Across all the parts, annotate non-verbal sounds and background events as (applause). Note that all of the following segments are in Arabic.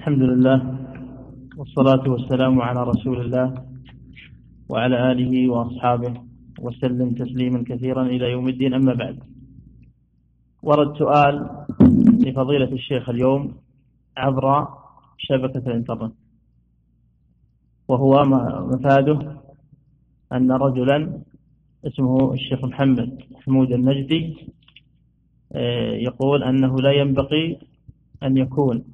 الحمد لله والصلاة والسلام على رسول الله وعلى آله وأصحابه وسلم تسليما كثيرا إلى يوم الدين. أما بعد ورد سؤال لفضيلة الشيخ اليوم عبر شبكة الإنترنت وهو مفاده أن رجلا اسمه الشيخ محمد حمود النجدي آه، يقول أنه لا ينبغي أن يكون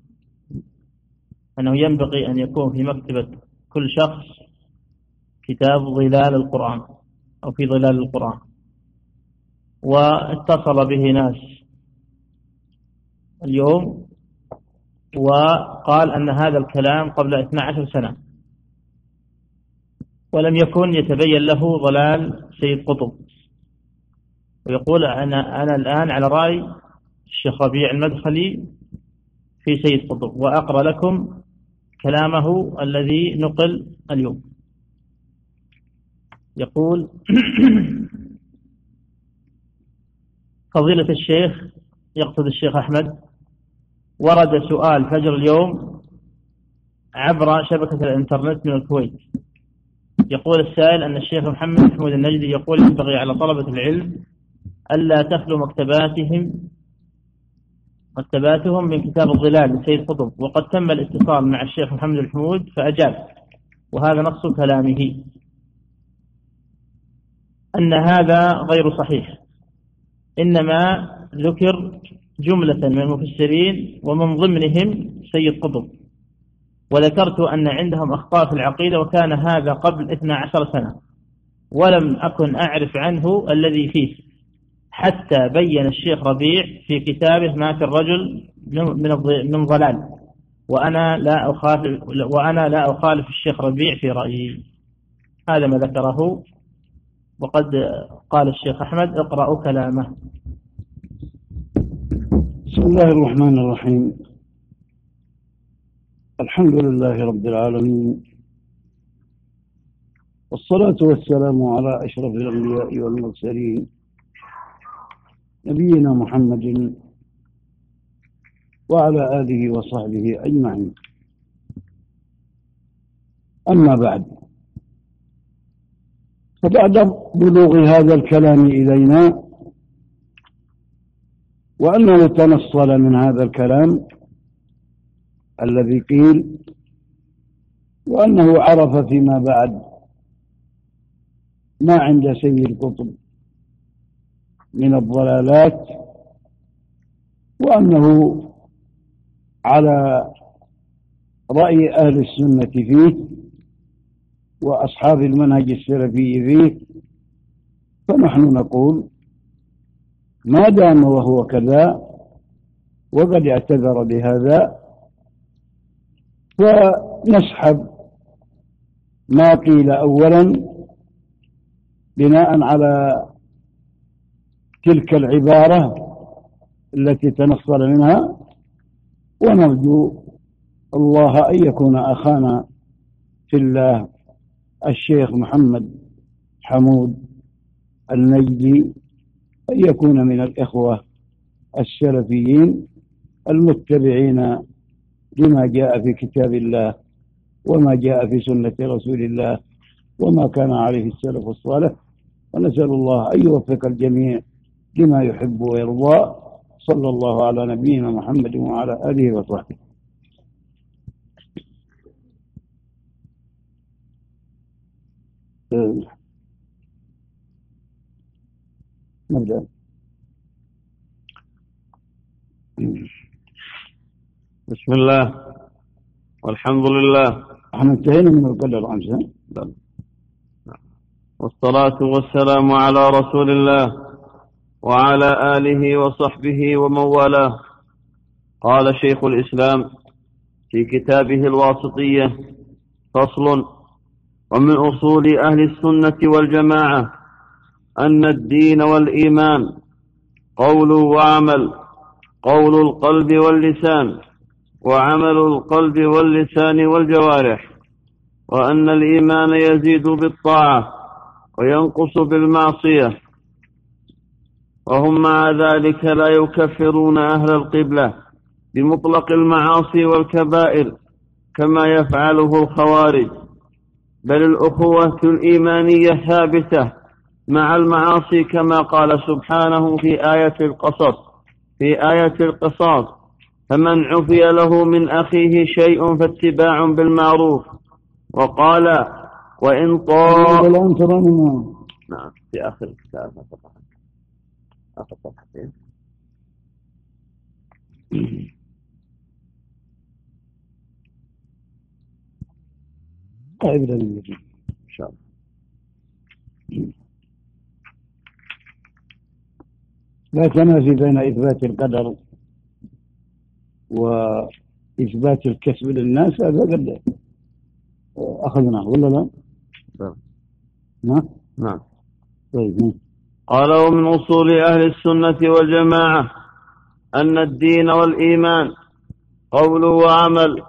أنه ينبغي أن يكون في مكتبة كل شخص كتاب ظلال القرآن أو في ظلال القرآن. واتصل به ناس اليوم وقال أن هذا الكلام قبل 12 سنة. ولم يكن يتبين له ضلال سيد قطب. ويقول أنا, أنا الآن على رأي الشيخ ربيع المدخلي في سيد قطب. وأقرأ لكم كلامه الذي نقل اليوم. يقول (clears throat) فضيلة الشيخ يقصد الشيخ أحمد ورد سؤال فجر اليوم عبر شبكة الإنترنت من الكويت. يقول السائل أن الشيخ محمد محمود النجدي يقول ينبغي على طلبة العلم ألا تخلو مكتباتهم مكتباتهم من كتاب الظلال لسيد قطب. وقد تم الاتصال مع الشيخ محمد الحمود فأجاب وهذا نص كلامه أن هذا غير صحيح. إنما ذكر جملة من المفسرين ومن ضمنهم سيد قطب. وذكرت أن عندهم أخطاء في العقيدة وكان هذا قبل 12 سنة. ولم أكن أعرف عنه الذي فيه. حتى بين الشيخ ربيع في كتابه ما في الرجل من من ضلال. وأنا لا أخالف وأنا لا أخالف الشيخ ربيع في رأيي. هذا ما ذكره. وقد قال الشيخ أحمد اقرأوا كلامه. بسم الله الرحمن الرحيم. الحمد لله رب العالمين. والصلاة والسلام على أشرف الأنبياء والمرسلين نبينا محمد وعلى آله وصحبه أجمعين. أما بعد فبعد بلوغ هذا الكلام إلينا وأنه تنصل من هذا الكلام الذي قيل وأنه عرف فيما بعد ما عند سيد قطب من الضلالات وأنه على رأي أهل السنة فيه وأصحاب المنهج السلفي فيه فنحن نقول ما دام وهو كذا وقد اعتذر بهذا فنسحب ما قيل أولا بناء على تلك العبارة التي تنصل منها ونرجو الله أن يكون أخانا في الله الشيخ محمد حمود النجدي أن يكون من الإخوة السلفيين المتبعين لما جاء في كتاب الله وما جاء في سنة رسول الله وما كان عليه السلف الصالح. ونسأل الله أن يوفق الجميع لما يحب ويرضى صلى الله على نبينا محمد وعلى آله وصحبه. نبدأ. بسم الله. والحمد لله. إحنا انتهينا من القدر خمسة والصلاة والسلام على رسول الله. وعلى آله وصحبه ومن والاه. قال شيخ الإسلام في كتابه الواسطية فصل ومن أصول أهل السنة والجماعة أن الدين والإيمان قول وعمل قول القلب واللسان وعمل القلب واللسان والجوارح وأن الإيمان يزيد بالطاعة وينقص بالمعصية. وهم مع ذلك لا يكفرون أهل القبلة بمطلق المعاصي والكبائر كما يفعله الخوارج بل الأخوة الإيمانية ثابتة مع المعاصي كما قال سبحانه في آية القصص في آية القصاص فمن عفي له من أخيه شيء فاتباع بالمعروف وقال وإن طاء نعم في آخر الكتاب آخر صفحتين طيب إن شاء الله لا تنافي بين إثبات القدر وإثبات الكسب للناس هذا قد أخذناه ولا لا؟ نعم. نعم؟ نعم. طيب قال ومن أصول أهل السنة والجماعة أن الدين والإيمان قول وعمل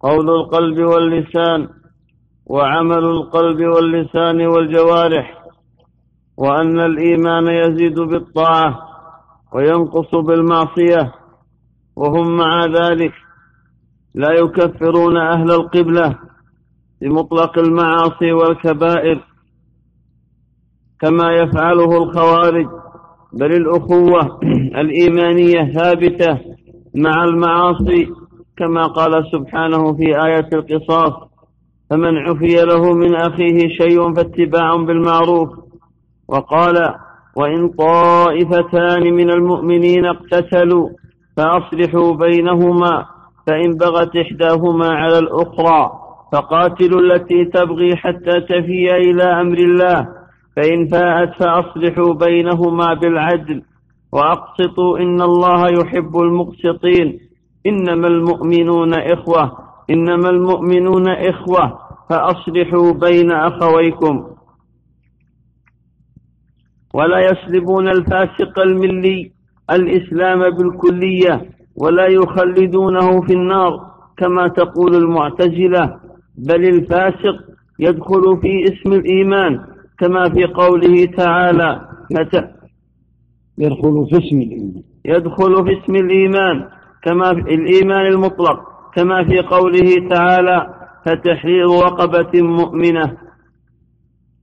قول القلب واللسان وعمل القلب واللسان والجوارح وأن الإيمان يزيد بالطاعة وينقص بالمعصية وهم مع ذلك لا يكفرون أهل القبلة بمطلق المعاصي والكبائر. كما يفعله الخوارج بل الأخوة الإيمانية ثابتة مع المعاصي كما قال سبحانه في آية القصاص فمن عفي له من أخيه شيء فاتباع بالمعروف وقال وإن طائفتان من المؤمنين اقتتلوا فأصلحوا بينهما فإن بغت إحداهما على الأخرى فقاتلوا التي تبغي حتى تفي إلى أمر الله فإن فاءت فأصلحوا بينهما بالعدل وأقسطوا إن الله يحب المقسطين. إنما المؤمنون إخوة إنما المؤمنون إخوة فأصلحوا بين أخويكم. ولا يسلبون الفاسق الملي الإسلام بالكلية ولا يخلدونه في النار كما تقول المعتزلة بل الفاسق يدخل في اسم الإيمان. كما في قوله تعالى متى؟ يدخل في اسم الإيمان. يدخل في اسم الإيمان كما في الإيمان المطلق كما في قوله تعالى فتحرير رقبة مؤمنة.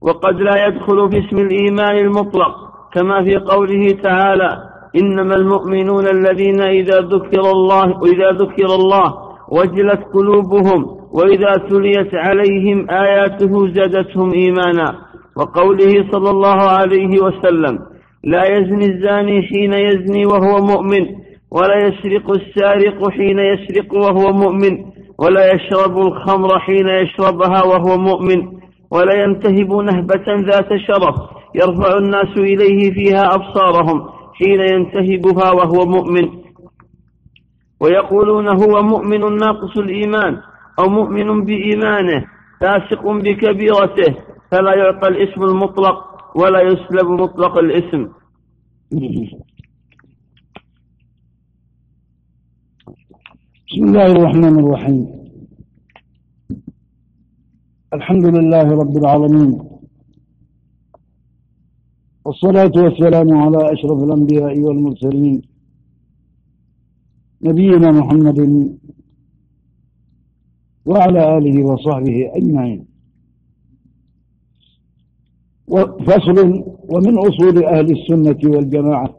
وقد لا يدخل في اسم الإيمان المطلق كما في قوله تعالى إنما المؤمنون الذين إذا ذكر الله وإذا ذكر الله وجلت قلوبهم وإذا تليت عليهم آياته زادتهم إيمانا. وقوله صلى الله عليه وسلم لا يزني الزاني حين يزني وهو مؤمن ولا يسرق السارق حين يسرق وهو مؤمن ولا يشرب الخمر حين يشربها وهو مؤمن ولا ينتهب نهبة ذات شرف يرفع الناس إليه فيها أبصارهم حين ينتهبها وهو مؤمن. ويقولون هو مؤمن ناقص الإيمان أو مؤمن بإيمانه فاسق بكبيرته فلا يعطى الاسم المطلق ولا يسلب مطلق الاسم. بسم الله الرحمن الرحيم. الحمد لله رب العالمين. والصلاة والسلام على أشرف الأنبياء والمرسلين. نبينا محمد وعلى آله وصحبه أجمعين. فصل ومن أصول أهل السنة والجماعة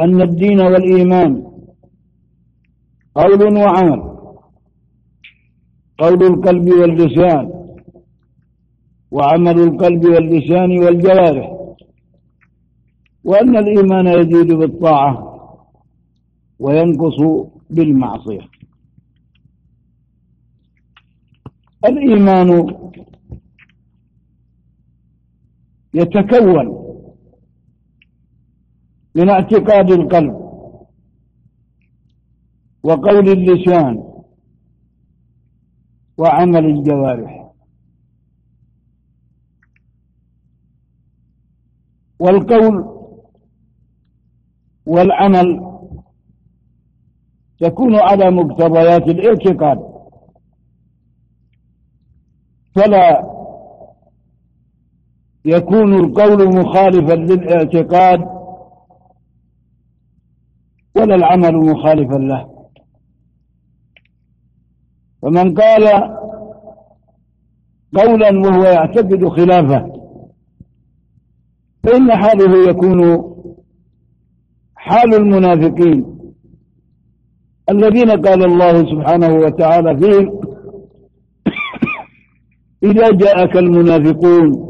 أن الدين والإيمان قول وعمل قول القلب واللسان وعمل القلب واللسان والجوارح وأن الإيمان يزيد بالطاعة وينقص بالمعصية. الإيمان يتكون من اعتقاد القلب وقول اللسان وعمل الجوارح. والقول والعمل تكون على مقتضيات الاعتقاد. فلا يكون القول مخالفا للاعتقاد ولا العمل مخالفا له. فمن قال قولا وهو يعتقد خلافه فإن حاله يكون حال المنافقين الذين قال الله سبحانه وتعالى فيهم إذا جاءك المنافقون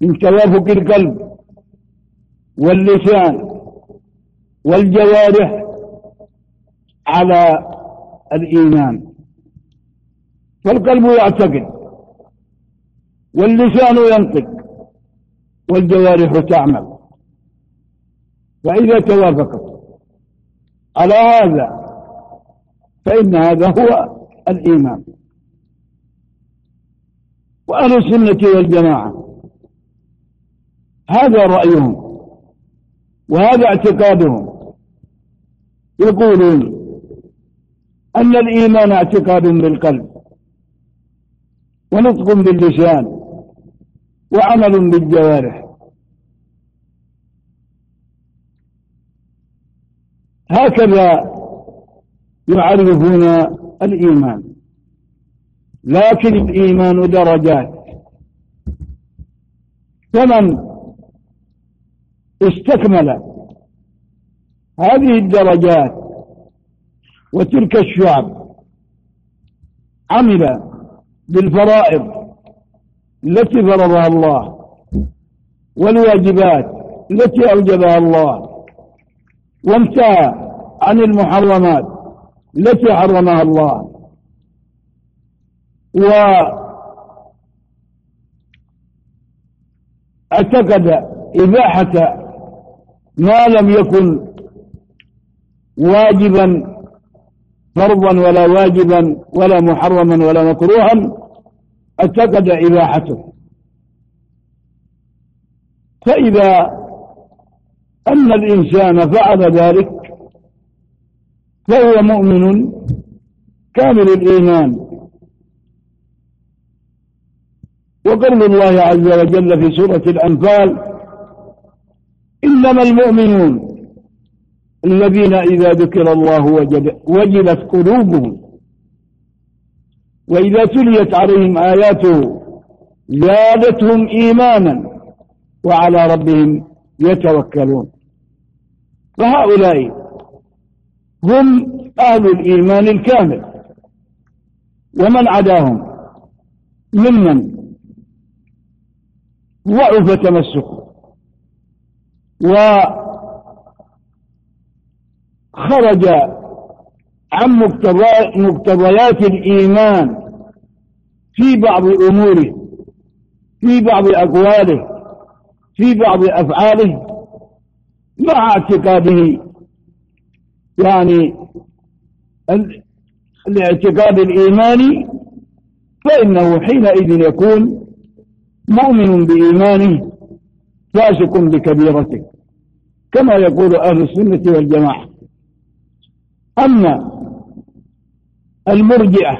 من توافق القلب واللسان والجوارح على الإيمان. فالقلب يعتقد واللسان ينطق والجوارح تعمل. فإذا توافقت على هذا فإن هذا هو الإيمان. وأهل السنة والجماعة هذا رأيهم وهذا اعتقادهم يقولون أن الإيمان اعتقاد بالقلب ونطق باللسان وعمل بالجوارح. هكذا يعرفون الإيمان. لكن الإيمان درجات. فمن استكمل هذه الدرجات وتلك الشعب عمل بالفرائض التي فرضها الله والواجبات التي أوجبها الله وانتهى عن المحرمات التي حرمها الله واعتقد إباحة ما لم يكن واجبا فرضا ولا واجبا ولا محرما ولا مكروها اعتقد إباحته. فإذا أن الإنسان فعل ذلك فهو مؤمن كامل الإيمان. وقول الله عز وجل في سورة الأنفال إنما المؤمنون الذين إذا ذكر الله وجد وجلت قلوبهم وإذا تليت عليهم آياته زادتهم إيمانا وعلى ربهم يتوكلون. فهؤلاء هم أهل الإيمان الكامل. ومن عداهم؟ ممن؟ ضعف تمسكه. وخرج عن مقتضيات الإيمان في بعض أموره في بعض أقواله في بعض أفعاله مع اعتقاده. يعني الاعتقاد الإيماني فإنه حينئذ يكون مؤمن بإيمانه. فاسق بكبيرته كما يقول أهل السنة والجماعة. أما المرجئة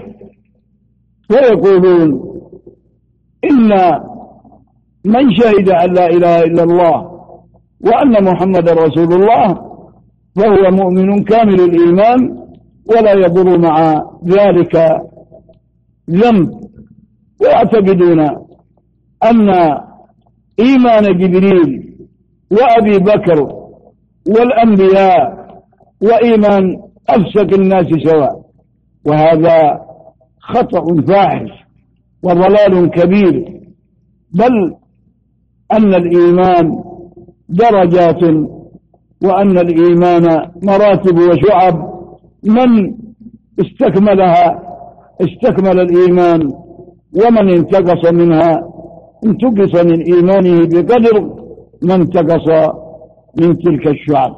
فيقولون إن من شهد أن لا إله إلا الله وأن محمد رسول الله فهو مؤمن كامل الإيمان ولا يضر مع ذلك ذنب. ويعتقدون أن إيمان جبريل وأبي بكر والأنبياء وإيمان أفسق الناس سواء. وهذا خطأ فاحش وضلال كبير بل أن الإيمان درجات وأن الإيمان مراتب وشعب. من استكملها؟ استكمل الإيمان ومن انتقص منها؟ انتقص من إيمانه بقدر ما انتقص من تلك الشعب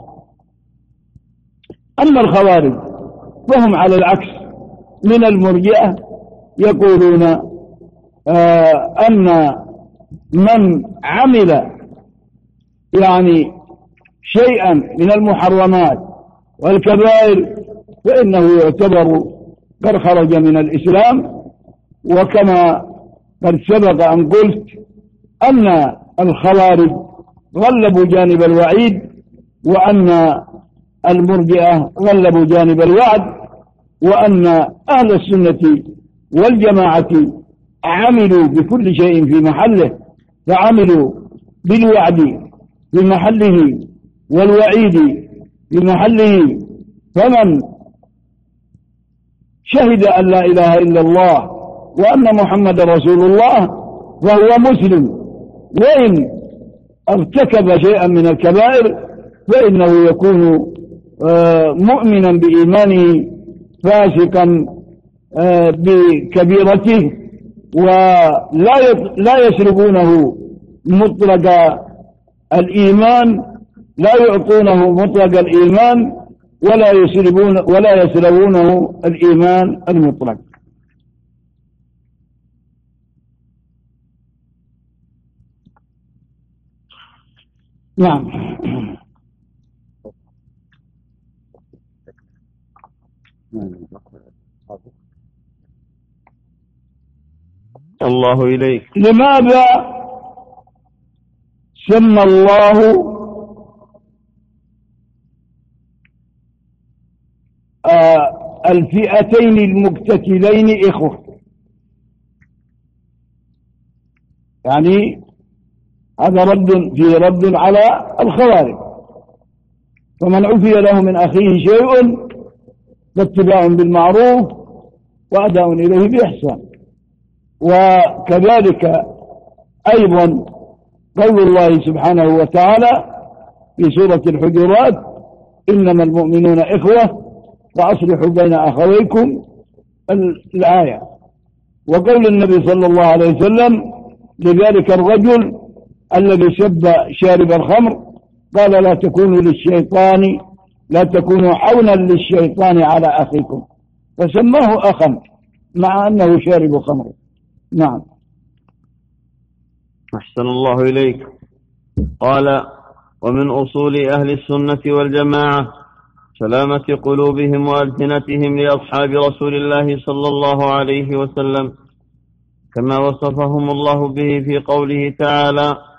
أما الخوارج فهم على العكس. من المرجئة يقولون آه أن من عمل يعني شيئا من المحرمات والكبائر فإنه يعتبر قد خرج من الإسلام وكما قد سبق أن قلت أن الخوارج غلبوا جانب الوعيد وأن المرجئة غلبوا جانب الوعد وأن أهل السنة والجماعة عملوا بكل شيء في محله فعملوا بالوعد في محله والوعيد في محله فمن شهد أن لا إله إلا الله وأن محمد رسول الله وهو مسلم. وإن ارتكب شيئا من الكبائر فإنه يكون آه، مؤمنا بإيمانه فاسقا آه، بكبيرته ولا لا يسلبونه مطلق الإيمان لا يعطونه مطلق الإيمان ولا يسلبون ولا يسلبونه الإيمان المطلق. نعم. الله إليك. لماذا سمى الله آه الفئتين المقتتلين إخوة؟ يعني هذا رد في رد على الخوارج. فمن عفي له من أخيه شيء فاتباع بالمعروف وأداء إليه بإحسان. وكذلك أيضا قول الله سبحانه وتعالى في سورة الحجرات إنما المؤمنون إخوة فأصلحوا بين أخويكم الآية. وقول النبي صلى الله عليه وسلم لذلك الرجل الذي سب شارب الخمر قال لا تكونوا للشيطان لا تكونوا حولا للشيطان على أخيكم. فسماه أخا مع أنه شارب خمر. نعم. أحسن الله إليك. قال ومن أصول أهل السنة والجماعة سلامة قلوبهم وألسنتهم لأصحاب رسول الله صلى الله عليه وسلم كما وصفهم الله به في قوله تعالى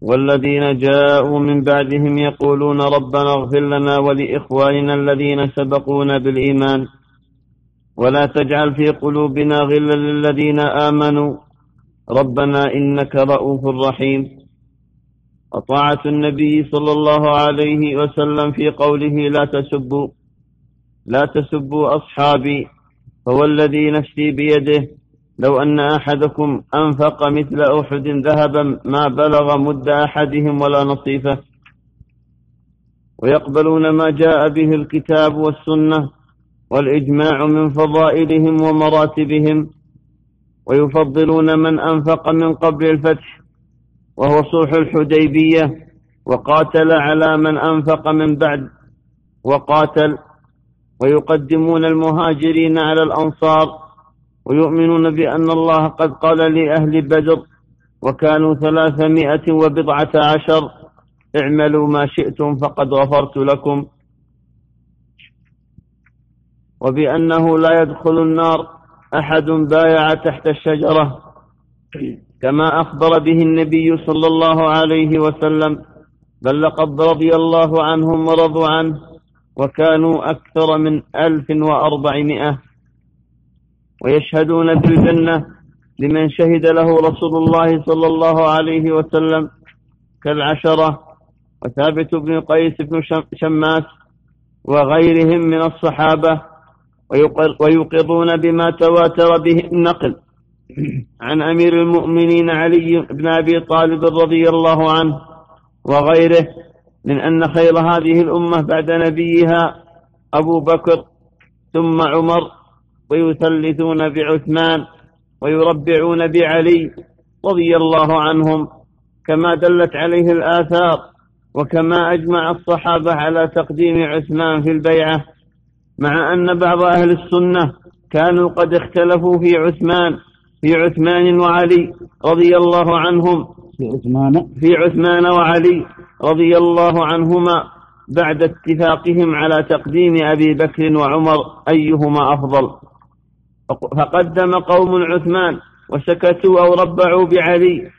والذين جاءوا من بعدهم يقولون ربنا اغفر لنا ولإخواننا الذين سبقونا بالإيمان. ولا تجعل في قلوبنا غلا للذين آمنوا. ربنا إنك رؤوف رحيم. وطاعة النبي صلى الله عليه وسلم في قوله لا تسبوا لا تسبوا أصحابي فهو الذي نفسي بيده. لو أن أحدكم أنفق مثل أحد ذهبا ما بلغ مد أحدهم ولا نصيفه ويقبلون ما جاء به الكتاب والسنة والإجماع من فضائلهم ومراتبهم. ويفضلون من أنفق من قبل الفتح وهو صلح الحديبية. وقاتل على من أنفق من بعد. وقاتل. ويقدمون المهاجرين على الأنصار. ويؤمنون بأن الله قد قال لأهل بدر وكانوا ثلاثمائة وبضعة عشر اعملوا ما شئتم فقد غفرت لكم. وبأنه لا يدخل النار أحد بايع تحت الشجرة كما أخبر به النبي صلى الله عليه وسلم بل لقد رضي الله عنهم ورضوا عنه وكانوا أكثر من ألف وأربعمائة. ويشهدون بالجنة لمن شهد له رسول الله صلى الله عليه وسلم كالعشرة وثابت بن قيس بن شماس وغيرهم من الصحابة ويقرون بما تواتر به النقل. عن أمير المؤمنين علي بن أبي طالب رضي الله عنه وغيره من أن خير هذه الأمة بعد نبيها أبو بكر ثم عمر ويثلثون بعثمان ويربعون بعلي رضي الله عنهم كما دلت عليه الآثار وكما أجمع الصحابة على تقديم عثمان في البيعة مع أن بعض أهل السنة كانوا قد اختلفوا في عثمان في عثمان وعلي رضي الله عنهم في عثمان. في عثمان وعلي رضي الله عنهما بعد اتفاقهم على تقديم أبي بكر وعمر أيهما أفضل. فقدم قوم عثمان وسكتوا أو ربعوا بعلي.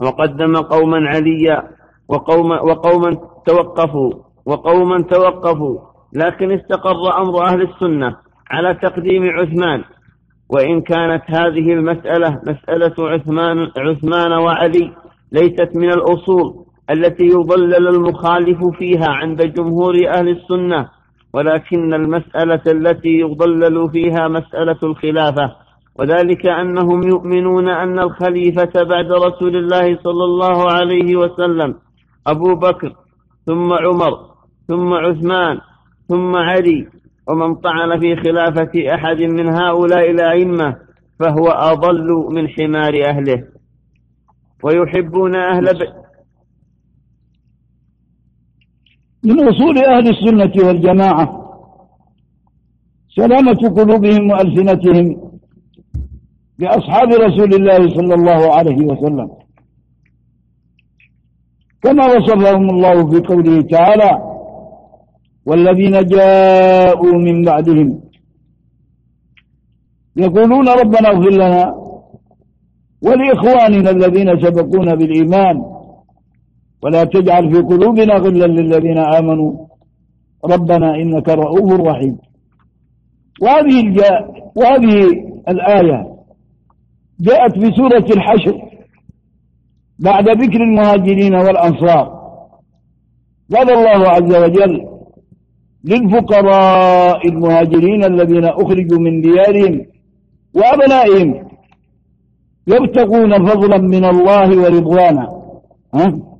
وقدم قوما عليا وقوما, وقوما توقفوا وقوما توقفوا. لكن استقر أمر أهل السنة على تقديم عثمان. وإن كانت هذه المسألة مسألة عثمان, عثمان وعلي ليست من الأصول التي يضلل المخالف فيها عند جمهور أهل السنة. ولكن المسألة التي يضلل فيها مسألة الخلافة وذلك أنهم يؤمنون أن الخليفة بعد رسول الله صلى الله عليه وسلم أبو بكر ثم عمر ثم عثمان ثم علي ومن طعن في خلافة أحد من هؤلاء الأئمة فهو أضل من حمار أهله. ويحبون أهل من أصول أهل السنة والجماعة. سلامة قلوبهم وألسنتهم بأصحاب رسول الله صلى الله عليه وسلم. كما وصفهم الله في قوله تعالى والذين جاءوا من بعدهم. يقولون ربنا اغفر لنا ولإخواننا الذين سبقونا بالإيمان. ولا تجعل في قلوبنا غلا للذين آمنوا. ربنا إنك رؤوف رحيم. وهذه الجاء وهذه الآية جاءت في سورة الحشر بعد ذكر المهاجرين والأنصار. قال الله عز وجل للفقراء المهاجرين الذين أخرجوا من ديارهم وأبنائهم يبتغون فضلا من الله ورضوانا. ها؟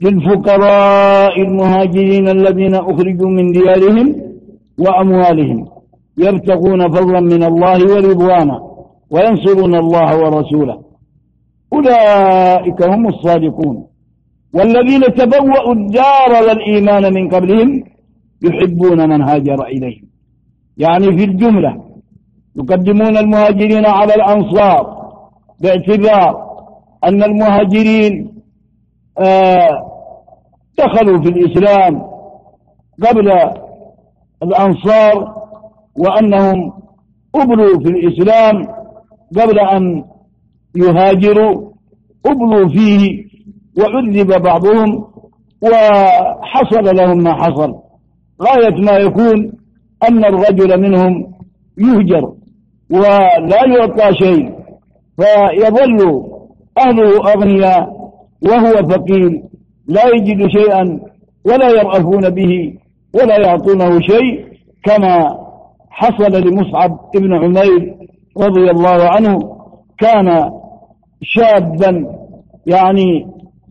للفقراء المهاجرين الذين أخرجوا من ديارهم وأموالهم يبتغون فضلا من الله ورضوانا وينصرون الله ورسوله. أولئك هم الصادقون. والذين تبوأوا الدار والإيمان من قبلهم يحبون من هاجر إليهم. يعني في الجملة يقدمون المهاجرين على الأنصار باعتبار أن المهاجرين آه دخلوا في الإسلام قبل الأنصار وأنهم أبلوا في الإسلام قبل أن يهاجروا أبلوا فيه وعذب بعضهم وحصل لهم ما حصل. غاية ما يكون أن الرجل منهم يهجر ولا يعطى شيء فيظل أهله أغنياء وهو فقير لا يجد شيئا ولا يرأفون به ولا يعطونه شيء كما حصل لمصعب ابن عمير رضي الله عنه كان شابا يعني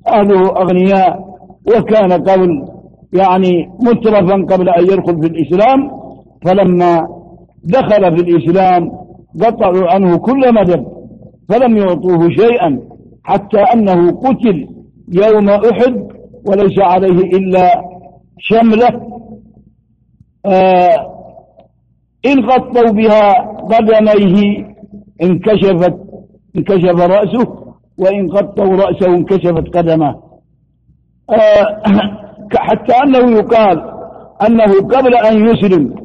أهله أغنياء وكان قبل يعني مترفا قبل أن يدخل في الإسلام فلما دخل في الإسلام قطعوا عنه كل مدد فلم يعطوه شيئا حتى أنه قتل يوم أحد وليس عليه إلا شملة. آه إن غطوا بها قدميه انكشفت انكشف رأسه وإن غطوا رأسه انكشفت قدمه. آه (clears throat) حتى أنه يقال أنه قبل أن يسلم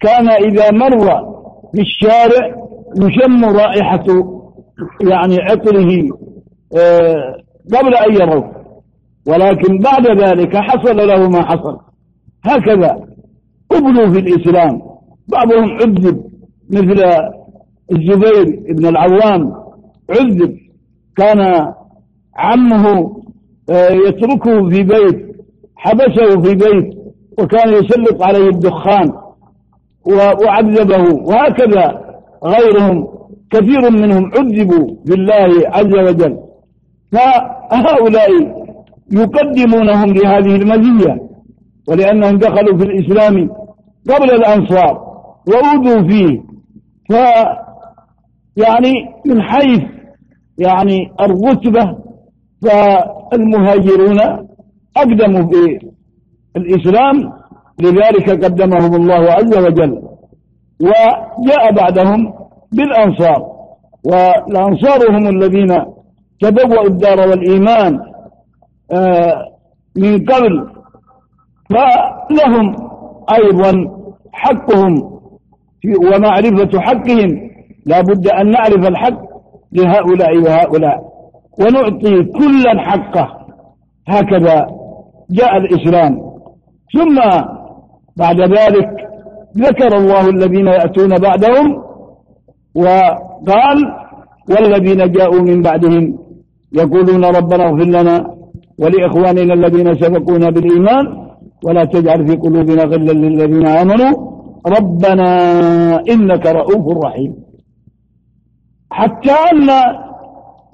كان إذا مر في الشارع يشم رائحة يعني عطره آه قبل أن يروه ولكن بعد ذلك حصل له ما حصل. هكذا قبلوا في الإسلام. بعضهم عذب مثل الزبير بن العوام عذب. كان عمه آه، يتركه في بيت حبسه في بيت وكان يسلط عليه الدخان وعذبه. وهكذا غيرهم كثير منهم عذبوا بالله عز وجل. فهؤلاء يقدمونهم لهذه المزية ولأنهم دخلوا في الإسلام قبل الأنصار وأوذوا فيه. ف يعني من حيث يعني الرتبة فالمهاجرون أقدموا في الإسلام لذلك قدمهم الله عز وجل وجاء بعدهم بالأنصار. والأنصار هم الذين تبوأوا الدار والإيمان آه، من قبل. فلهم أيضا حقهم ومعرفة حقهم. لا بد أن نعرف الحق لهؤلاء وهؤلاء. ونعطي كلا حقه هكذا جاء الإسلام. ثم بعد ذلك ذكر الله الذين يأتون بعدهم وقال والذين جاءوا من بعدهم يقولون ربنا اغفر لنا ولإخواننا الذين سبقونا بالإيمان ولا تجعل في قلوبنا غلا للذين آمنوا. ربنا إنك رؤوف رحيم. حتى أن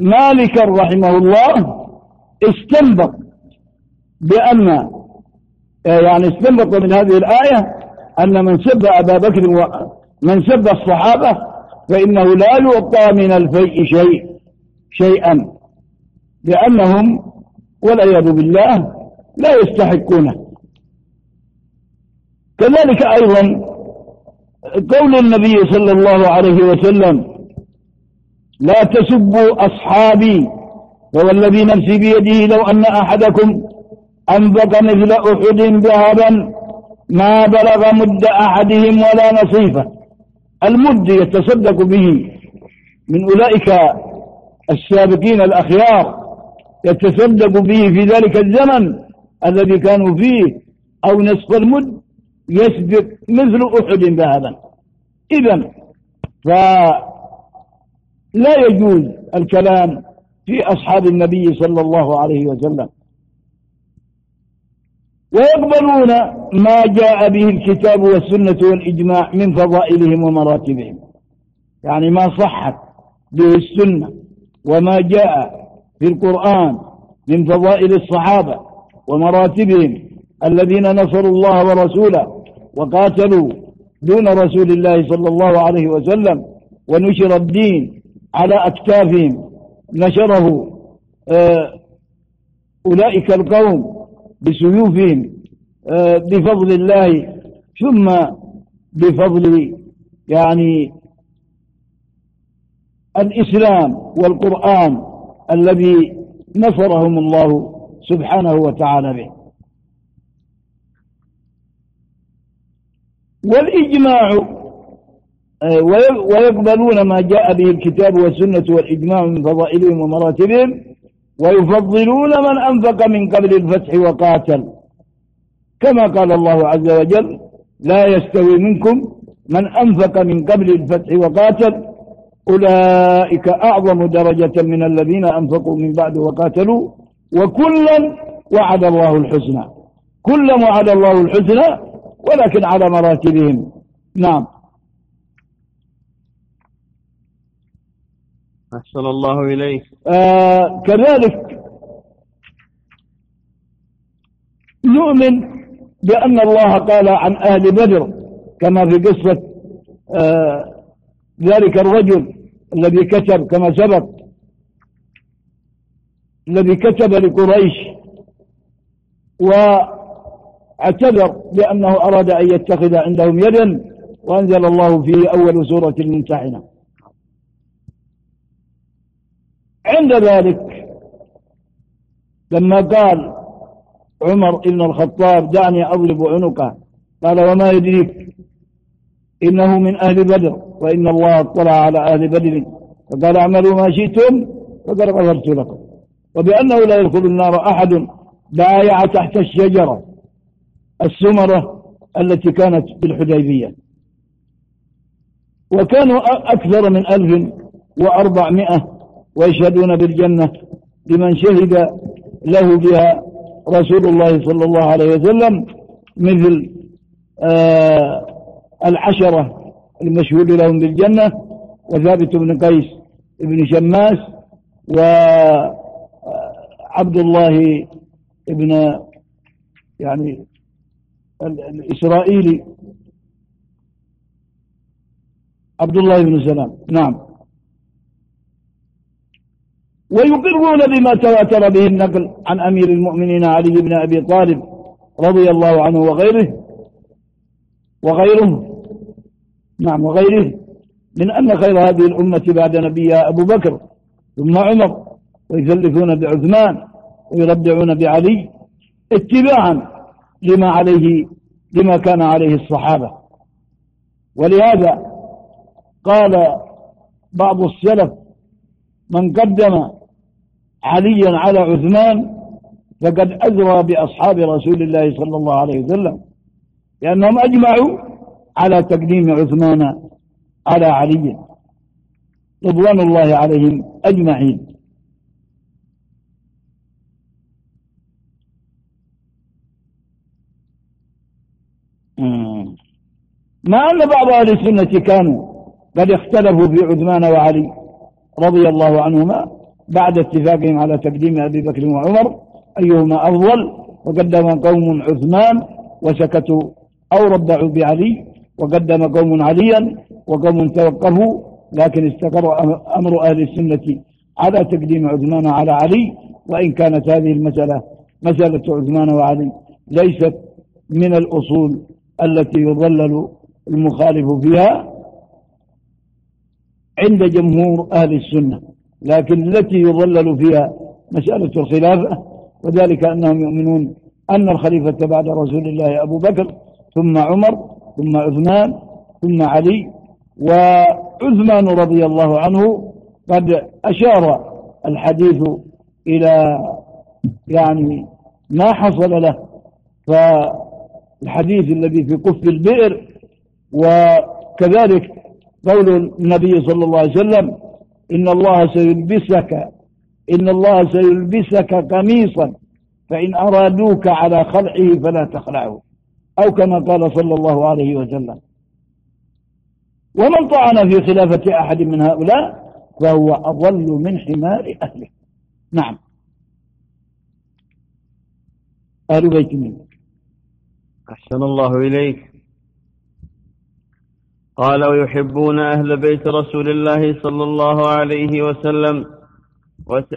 مالك رحمه الله استنبط بأن يعني استنبط من هذه الآية أن من سب أبا بكر ومن سب الصحابة فإنه لا يعطى من الفيء شيء شيئا. لأنهم والعياذ بالله لا يستحقونه كذلك أيضا قول النبي صلى الله عليه وسلم لا تسبوا أصحابي والذي نفسي بيده لو أن أحدكم أنفق مثل أحد ذهبا ما بلغ مد أحدهم ولا نصيفة. المد يتصدق به من أولئك السابقين الأخيار. يتصدق به في ذلك الزمن الذي كانوا فيه أو نصف المد يسبق مثل أحد ذهبا. إذا فلا يجوز الكلام في أصحاب النبي صلى الله عليه وسلم. ويقبلون ما جاء به الكتاب والسنة والإجماع من فضائلهم ومراتبهم. يعني ما صحت به السنة وما جاء في القرآن من فضائل الصحابة ومراتبهم الذين نصروا الله ورسوله وقاتلوا دون رسول الله صلى الله عليه وسلم ونشر الدين على أكتافهم نشره آه، أولئك القوم بسيوفهم آه، بفضل الله ثم بفضل يعني الإسلام والقرآن الذي نصرهم الله سبحانه وتعالى به. والإجماع آه، ويقبلون ما جاء به الكتاب والسنة والإجماع من فضائلهم ومراتبهم ويفضلون من أنفق من قبل الفتح وقاتل. كما قال الله عز وجل لا يستوي منكم من أنفق من قبل الفتح وقاتل أولئك أعظم درجة من الذين أنفقوا من بعد وقاتلوا وكلا وعد الله الحسنى. كلا وعد الله الحسنى ولكن على مراتبهم. نعم. أحسن الله إليك. آه كذلك نؤمن بأن الله قال عن أهل بدر كما في قصة آه ذلك الرجل الذي كتب كما سبق الذي كتب لقريش و اعتذر بأنه أراد أن يتخذ عندهم يدا وأنزل الله في أول سورة الممتحنة عند ذلك لما قال عمر بن الخطاب دعني أضرب عنقه قال وما يدريك؟ إنه من أهل بدر وإن الله اطلع على أهل بدر. فقال اعملوا ما شئتم فقد غفرت لكم. وبأنه لا يدخل النار أحد بايع تحت الشجرة السمرة التي كانت بالحديبية وكانوا أكثر من ألف وأربعمائة ويشهدون بالجنة لمن شهد له بها رسول الله صلى الله عليه وسلم مثل آه العشرة المشهود لهم بالجنة وثابت بن قيس بن شماس وعبد الله ابن يعني الإسرائيلي عبد الله بن سلام. نعم. ويقرون بما تواتر به النقل عن أمير المؤمنين علي بن أبي طالب رضي الله عنه وغيره وغيره نعم وغيره. من أن خير هذه الأمة بعد نبيها أبو بكر ثم عمر ويثلثون بعثمان ويربعون بعلي اتباعا لما عليه لما كان عليه الصحابة. ولهذا قال بعض السلف من قدم عليا على عثمان فقد أزرى بأصحاب رسول الله صلى الله عليه وسلم لأنهم أجمعوا على تقديم عثمان على علي رضوان الله عليهم أجمعين. مع أن بعض أهل السنة كانوا قد اختلفوا في عثمان وعلي رضي الله عنهما بعد اتفاقهم على تقديم أبي بكر وعمر أيهما أفضل؟ وقدم قوم عثمان وسكتوا أو ربعوا بعلي وقدم قوم عليا وقوم توقفوا لكن استقر أمر أهل السنة على تقديم عثمان على علي وإن كانت هذه المسألة مسألة عثمان وعلي. ليست من الأصول التي يضلل المخالف فيها عند جمهور أهل السنة لكن التي يضلل فيها مسألة الخلافة وذلك أنهم يؤمنون أن الخليفة بعد رسول الله أبو بكر ثم عمر ثم عثمان ثم علي وعثمان رضي الله عنه قد أشار الحديث إلى يعني ما حصل له فالحديث الذي في قف البئر وكذلك قول النبي صلى الله عليه وسلم إن الله سيلبسك إن الله سيلبسك قميصا فإن أرادوك على خلعه فلا تخلعه. أو كما قال صلى الله عليه وسلم. ومن طعن في خلافة أحد من هؤلاء فهو أضل من حمار أهله. نعم. أهل بيت منه. أحسن الله إليك. قال ويحبون أهل بيت رسول الله صلى الله عليه وسلم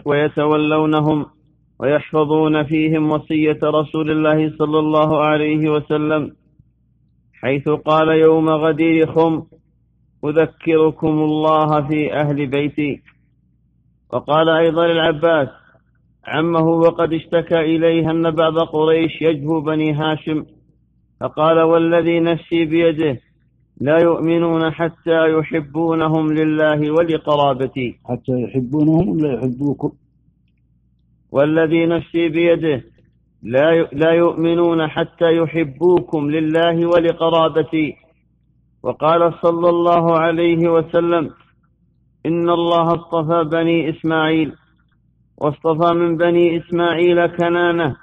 ويتولونهم. ويحفظون فيهم وصية رسول الله صلى الله عليه وسلم حيث قال يوم غدير خم أذكركم الله في أهل بيتي. وقال أيضا للعباس عمه وقد اشتكى إليه أن بعض قريش يجهو بني هاشم فقال والذي نفسي بيده لا يؤمنون حتى يحبونهم لله ولقرابتي. حتى يحبونهم لا يحبوكم والذي نفسي بيده لا لا يؤمنون حتى يحبوكم لله ولقرابتي وقال صلى الله عليه وسلم إن الله اصطفى بني إسماعيل واصطفى من بني إسماعيل كنانة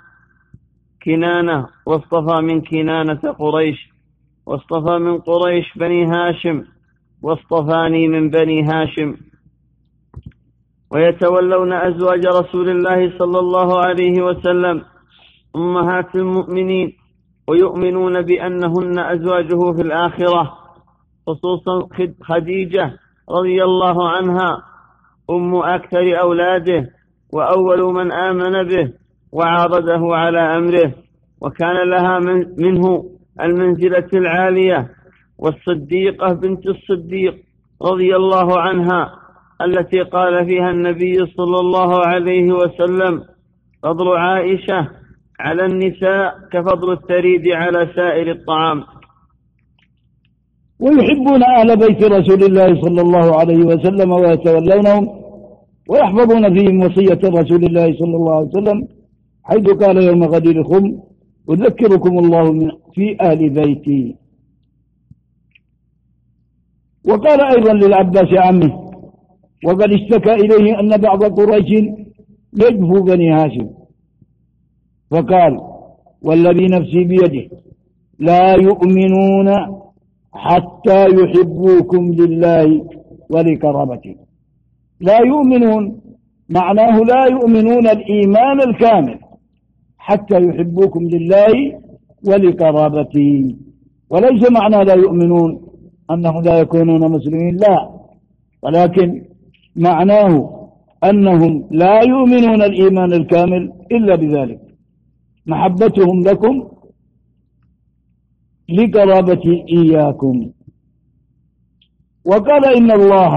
كنانة واصطفى من كنانة قريش واصطفى من قريش بني هاشم واصطفاني من بني هاشم. ويتولون أزواج رسول الله صلى الله عليه وسلم. أمهات المؤمنين ويؤمنون بأنهن أزواجه في الآخرة خصوصا خديجة رضي الله عنها أم أكثر أولاده وأول من آمن به وعارضه على أمره. وكان لها من منه المنزلة العالية والصديقة بنت الصديق رضي الله عنها. التي قال فيها النبي صلى الله عليه وسلم فضل عائشة على النساء كفضل الثريد على سائر الطعام. ويحبون أهل بيت رسول الله صلى الله عليه وسلم ويتولونهم ويحفظون فيهم وصية رسول الله صلى الله عليه وسلم حيث قال يوم غدير خم أذكركم الله في أهل بيتي. وقال أيضا للعباس عمه وقد اشتكى إليه أن بعض قريش يجفو بني هاشم. فقال والذي نفسي بيده لا يؤمنون حتى يحبوكم لله ولكرامته. لا يؤمنون معناه لا يؤمنون الإيمان الكامل حتى يحبوكم لله ولقرابته وليس معنى لا يؤمنون أنهم لا يكونون مسلمين لا. ولكن معناه أنهم لا يؤمنون الإيمان الكامل إلا بذلك. محبتهم لكم لقرابة إياكم. وقال إن الله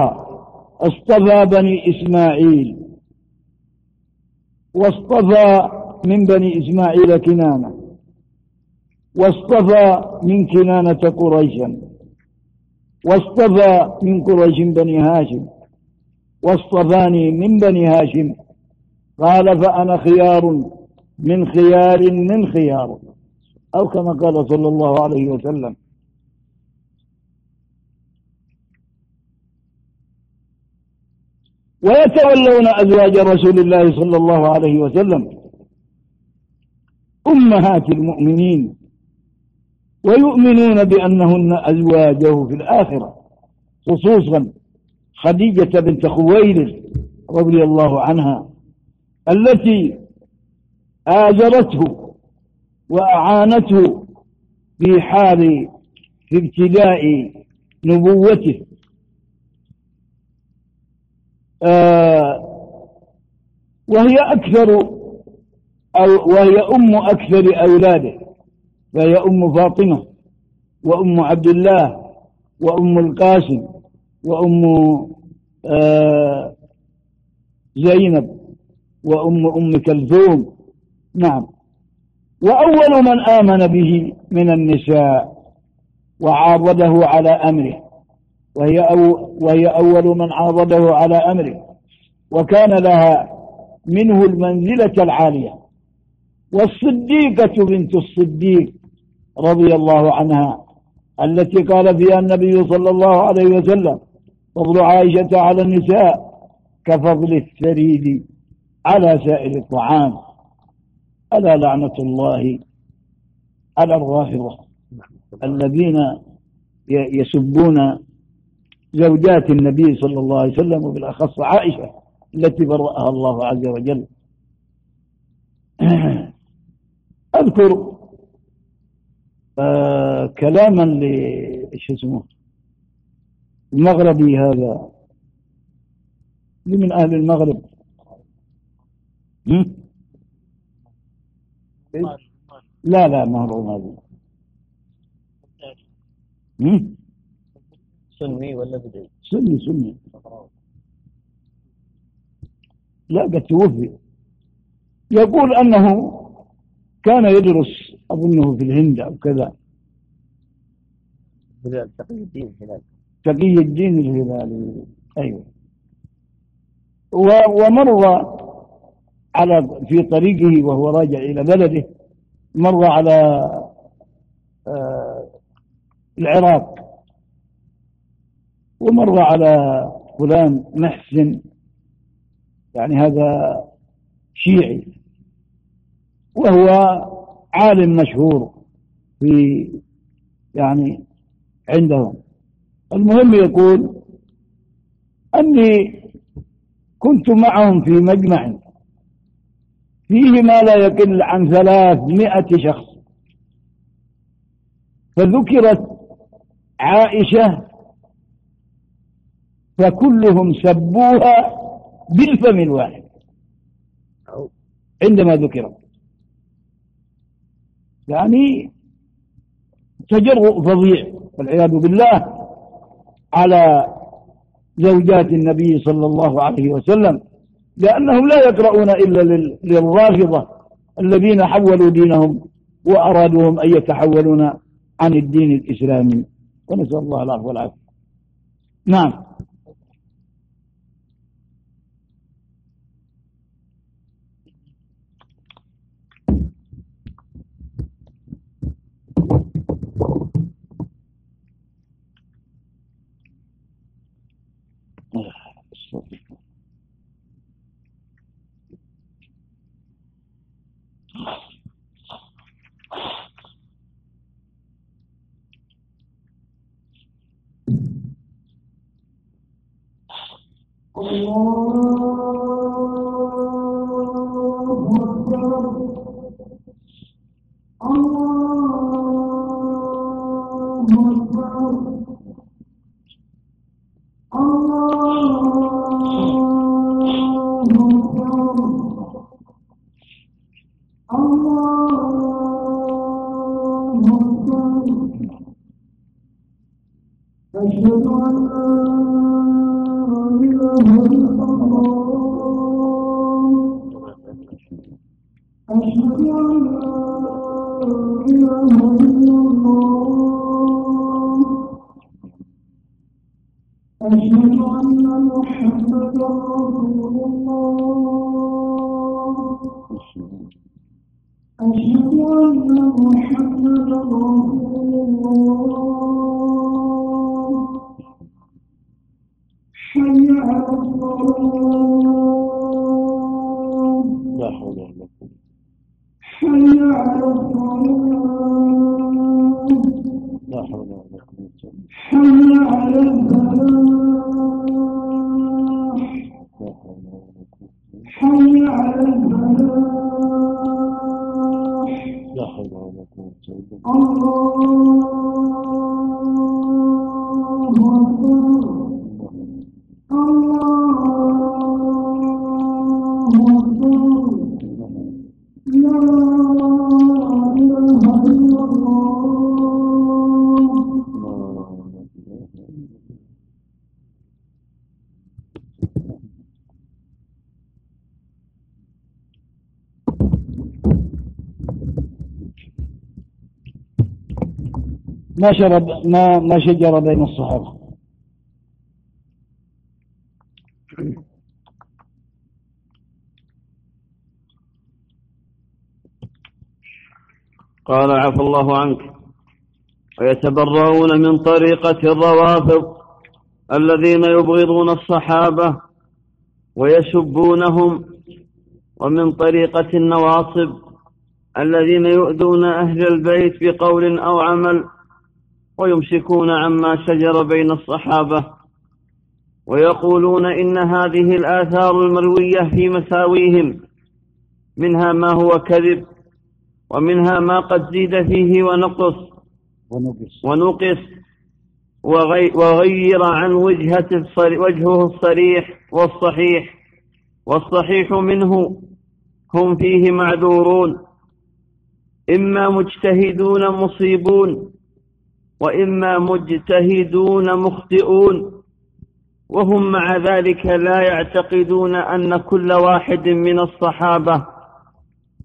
اصطفى بني إسماعيل. واصطفى من بني إسماعيل كنانة. واصطفى من كنانة قريشا واصطفى من قريش بني هاشم. واصطفاني من بني هاشم. قال فأنا خيار من خيار من خيار. أو كما قال صلى الله عليه وسلم. ويتولون أزواج رسول الله صلى الله عليه وسلم. أمهات المؤمنين. ويؤمنون بأنهن أزواجه في الآخرة. خصوصا خديجة بنت خويلد رضي الله عنها التي آجرته وأعانته في حال في ابتلاء نبوته. آه وهي أكثر أو وهي أم أكثر أولاده فهي أم فاطمة وأم عبد الله وأم القاسم وأم آه زينب وأم أم كلثوم. نعم. وأول من آمن به من النساء وعاضده على أمره. وهي, أو وهي أول من عاضده على أمره. وكان لها منه المنزلة العالية. والصديقة بنت الصديق رضي الله عنها التي قال فيها النبي صلى الله عليه وسلم فضل عائشة على النساء كفضل الثريد على سائر الطعام. ألا لعنة الله على الرافضة الذين يسبون زوجات النبي صلى الله عليه وسلم وبالأخص عائشة التي برأها الله عز وجل. أذكر آه كلاما لإيش اسمه؟ المغربي هذا. من أهل المغرب. لا لا ما هو هذا سني ولا بدعي؟ سني سني. لا قد توفي. يقول أنه كان يدرس أظنه في الهند أو كذا. تقي الدين الهلالي تقي الدين الهلالي أيوه. ومر على في طريقه وهو راجع إلى بلده مر على آه، العراق ومر على فلان محسن يعني هذا شيعي وهو عالم مشهور في يعني عندهم. المهم يقول أني كنت معهم في مجمع فيه ما لا يقل عن ثلاثمائة شخص. فذكرت عائشة فكلهم سبوها بالفم الواحد عندما ذكرت يعني تجرؤ فظيع والعياذ بالله. على زوجات النبي صلى الله عليه وسلم لأنهم لا يقرؤون إلا للرافضة الذين حولوا دينهم وأرادوهم أن يتحولون عن الدين الإسلامي. ونسأل الله العفو والعافية. نعم. أشهد أن محمدا حي على الصلاة لا حول حي على الصلاة لا حول حي ما شرب ما ما شجر بين الصحابة. قال عفى الله عنك. ويتبرؤون من طريقة الروافض الذين يبغضون الصحابة ويسبونهم ومن طريقة النواصب الذين يؤذون أهل البيت بقول أو عمل ويمسكون عما شجر بين الصحابة ويقولون إن هذه الآثار المروية في مساويهم منها ما هو كذب ومنها ما قد زيد فيه ونقص ونقص. ونقص وغي وغير عن وجهة وجهه الصريح والصحيح والصحيح منه هم فيه معذورون إما مجتهدون مصيبون وإما مجتهدون مخطئون وهم مع ذلك لا يعتقدون أن كل واحد من الصحابة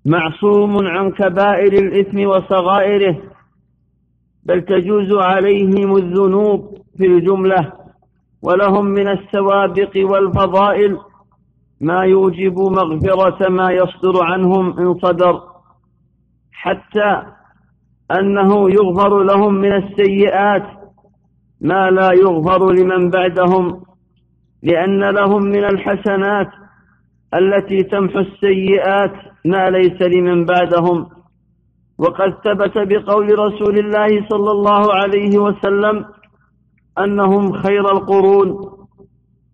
معصوم عن كبائر الإثم وصغائره بل تجوز عليهم الذنوب في الجملة ولهم من السوابق والفضائل ما يوجب مغفرة ما يصدر عنهم إن صدر حتى أنه يغفر لهم من السيئات ما لا يغفر لمن بعدهم لأن لهم من الحسنات التي تمحو السيئات ما ليس لمن بعدهم. وقد ثبت بقول رسول الله صلى الله عليه وسلم أنهم خير القرون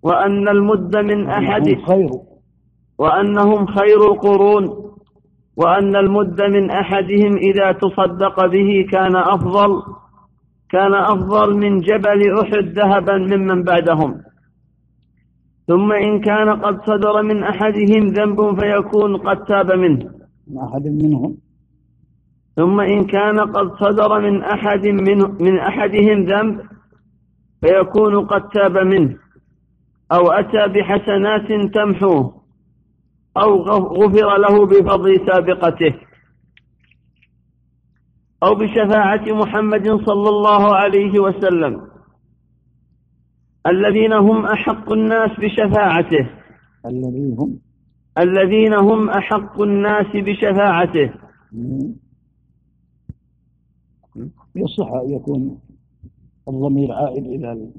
وأن المد من أحد خير. وأنهم خير القرون. وأن المد من أحدهم إذا تصدق به كان أفضل كان أفضل من جبل أحد ذهبا ممن بعدهم. ثم إن كان قد صدر من أحدهم ذنب فيكون قد تاب منه. من أحد منهم. ثم إن كان قد صدر من أحد من, من أحدهم ذنب فيكون قد تاب منه أو أتى بحسنات تمحوه. أو غفر له بفضل سابقته. أو بشفاعة محمد صلى الله عليه وسلم. الذين هم أحق الناس بشفاعته. الذين هم الذين هم أحق الناس بشفاعته. يصح يكون الضمير عائد إلى.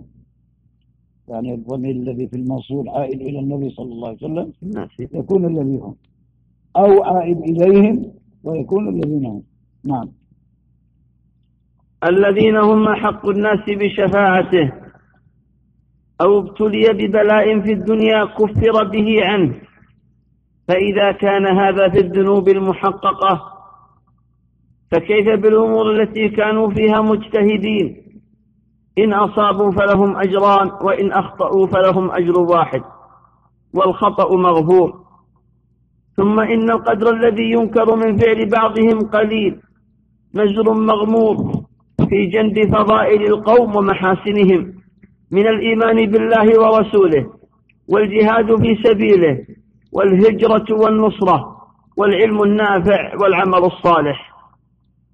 يعني الضمير الذي في الموصول عائد إلى النبي صلى الله عليه وسلم الناس يكون الذي هم. أو عائد إليهم ويكون الذين هم. نعم. الذين هم أحق الناس بشفاعته أو ابتلي ببلاء في الدنيا كفر به عنه. فإذا كان هذا في الذنوب المحققة فكيف بالأمور التي كانوا فيها مجتهدين؟ إن أصابوا فلهم أجران وإن أخطأوا فلهم أجر واحد. والخطأ مغفور. ثم إن القدر الذي ينكر من فعل بعضهم قليل. نزر مغمور. في جند فضائل القوم ومحاسنهم. من الإيمان بالله ورسوله. والجهاد في سبيله. والهجرة والنصرة. والعلم النافع والعمل الصالح.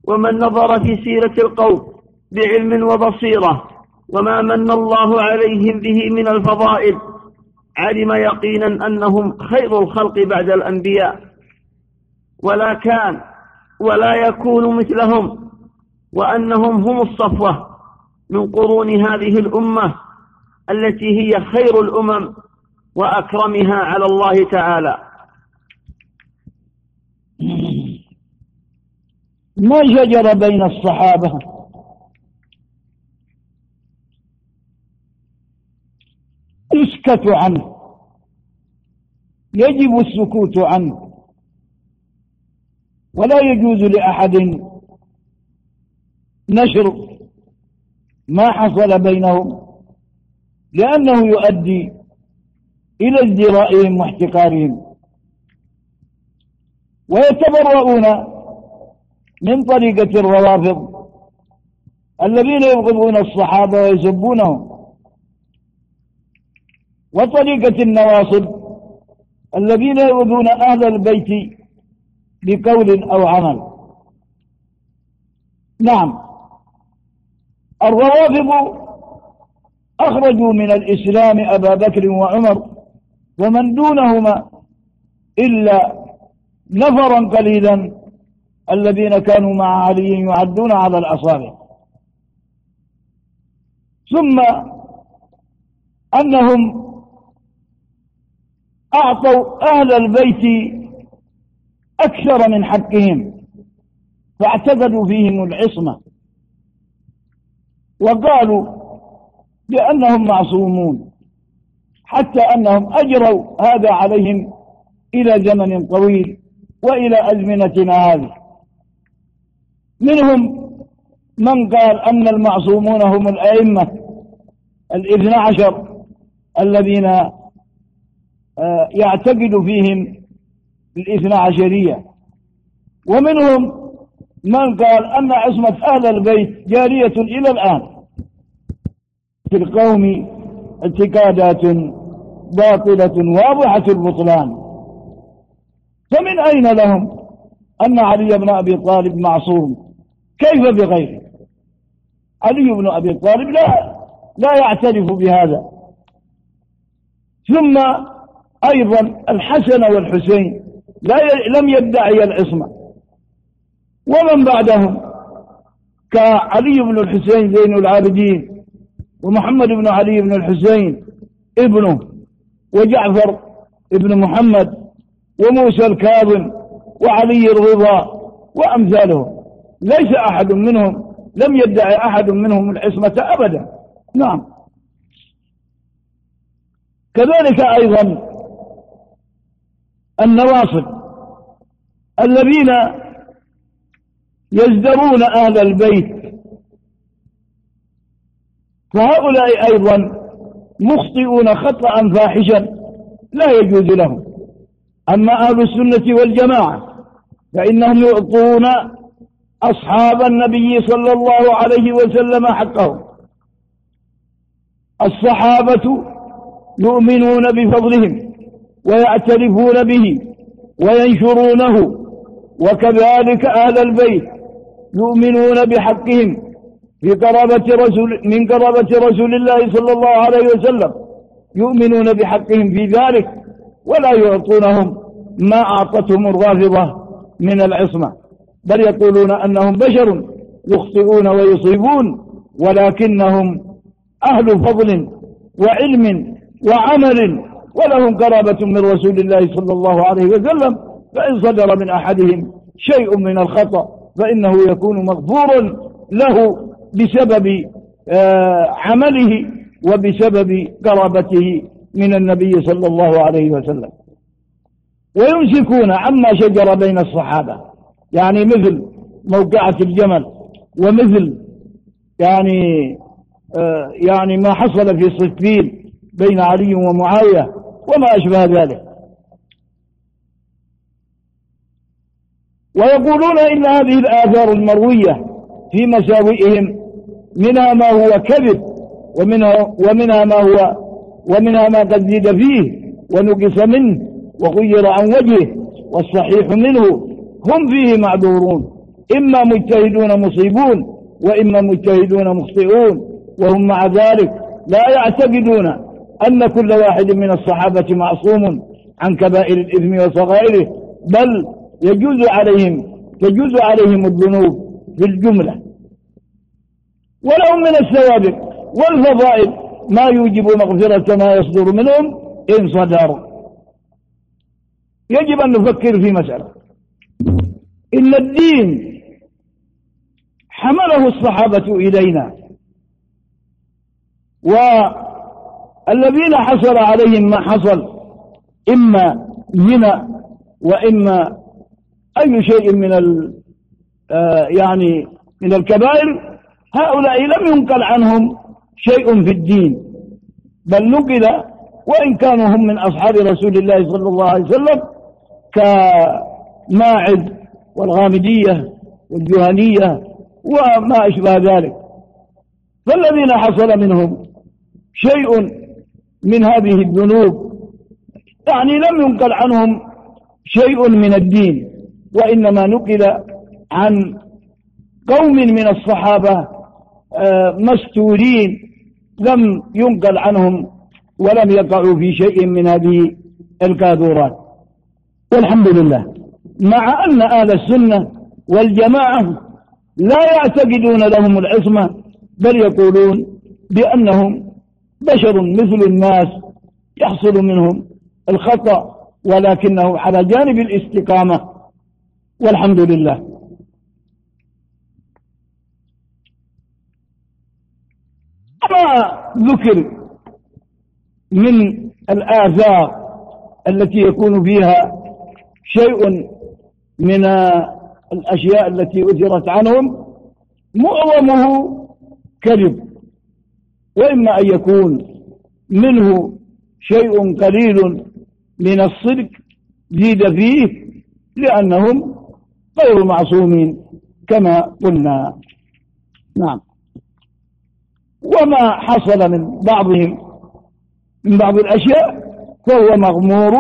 ومن نظر في سيرة القوم. بعلم وبصيرة وما من الله عليهم به من الفضائل. علم يقينا أنهم خير الخلق بعد الأنبياء. ولا كان ولا يكون مثلهم وأنهم هم الصفوة من قرون هذه الأمة التي هي خير الأمم وأكرمها على الله تعالى. ما شجر بين الصحابة؟ يسكت عنه. يجب السكوت عنه. ولا يجوز لأحد نشر ما حصل بينهم لأنه يؤدي إلى ازدرائهم واحتقارهم. ويتبرؤون من طريقة الروافض الذين يبغضون الصحابة ويسبونهم. وطريقة النواصب الذين يؤذون أهل البيت بقول أو عمل. نعم. الروافض أخرجوا من الإسلام أبا بكر وعمر ومن دونهما إلا نفرا قليلا الذين كانوا مع علي يعدون على الأصابع. ثم أنهم أعطوا أهل البيت أكثر من حقهم فاعتقدوا فيهم العصمة. وقالوا بأنهم معصومون حتى أنهم أجروا هذا عليهم إلى زمن طويل وإلى أزمنتنا هذه. منهم من قال أن المعصومون هم الأئمة الإثنى عشر الذين يعتقد فيهم الاثنى عشرية. ومنهم من قال أن عصمة أهل البيت جارية إلى الآن. في القوم اعتقادات باطلة واضحة البطلان. فمن أين لهم أن علي بن أبي طالب معصوم؟ كيف بغيره؟ علي بن أبي طالب لا لا يعترف بهذا. ثم أيضا الحسن والحسين لا لم يدعي العصمة. ومن بعدهم كعلي بن الحسين زين العابدين ومحمد بن علي بن الحسين ابنه وجعفر ابن محمد وموسى الكاظم وعلي الرضا وأمثالهم. ليس أحد منهم لم يدعي أحد منهم العصمة أبدا. نعم. كذلك أيضا النواصب الذين يزدرون أهل البيت فهؤلاء أيضا مخطئون خطأ فاحشا لا يجوز لهم. أما أهل السنة والجماعة فإنهم يعطون أصحاب النبي صلى الله عليه وسلم حقهم. الصحابة يؤمنون بفضلهم ويعترفون به وينشرونه وكذلك أهل البيت يؤمنون بحقهم في قرابة رسول من قرابة رسول الله صلى الله عليه وسلم يؤمنون بحقهم في ذلك ولا يعطونهم ما أعطتهم الرافضة من العصمة بل يقولون أنهم بشر يخطئون ويصيبون ولكنهم أهل فضل وعلم وعمل ولهم قرابة من رسول الله صلى الله عليه وسلم فإن صدر من أحدهم شيء من الخطأ فإنه يكون مغفورا له بسبب آه، عمله وبسبب قرابته من النبي صلى الله عليه وسلم. ويمسكون عما شجر بين الصحابة. يعني مثل موقعة الجمل ومثل يعني آه يعني ما حصل في صفين بين علي ومعاوية وما أشبه ذلك. ويقولون إن هذه الآثار المروية في مساوئهم منها ما هو كذب ومنها, ومنها ما هو ومنها ما قد زيد فيه ونقص منه وغير عن وجهه والصحيح منه. هم فيه معذورون. إما مجتهدون مصيبون وإما مجتهدون مخطئون. وهم مع ذلك لا يعتقدون أن كل واحد من الصحابة معصوم عن كبائر الإثم وصغائره بل يجوز عليهم تجوز عليهم الذنوب في الجملة. ولهم من السوابق والفضائل ما يوجب مغفرة ما يصدر منهم إن صدر يجب أن نفكر في مسألة. إن الدين حمله الصحابة إلينا والذين حصل عليهم ما حصل إما زنا وإما أي شيء من ال آه، يعني من الكبائر هؤلاء لم ينقل عنهم شيء في الدين بل نقل وإن كانوا هم من أصحاب رسول الله صلى الله عليه وسلم كماعز والغامدية والجهنية وما أشبه ذلك. فالذين حصل منهم شيء من هذه الذنوب. يعني لم ينقل عنهم شيء من الدين وإنما نقل عن قوم من الصحابة آه، مستورين لم ينقل عنهم ولم يقعوا في شيء من هذه الكاذورات والحمد لله. مع أن أهل السنة والجماعة لا يعتقدون لهم العصمة بل يقولون بأنهم بشر مثل الناس يحصل منهم الخطأ ولكنه على جانب الاستقامة. والحمد لله. ما ذكر من الآثار التي يكون فيها شيء من الأشياء التي أثرت عنهم؟ معظمه كذب. وإما أن يكون منه شيء قليل من الصدق زيد فيه لأنهم غير معصومين كما قلنا. نعم. وما حصل من بعضهم من بعض الأشياء فهو مغمور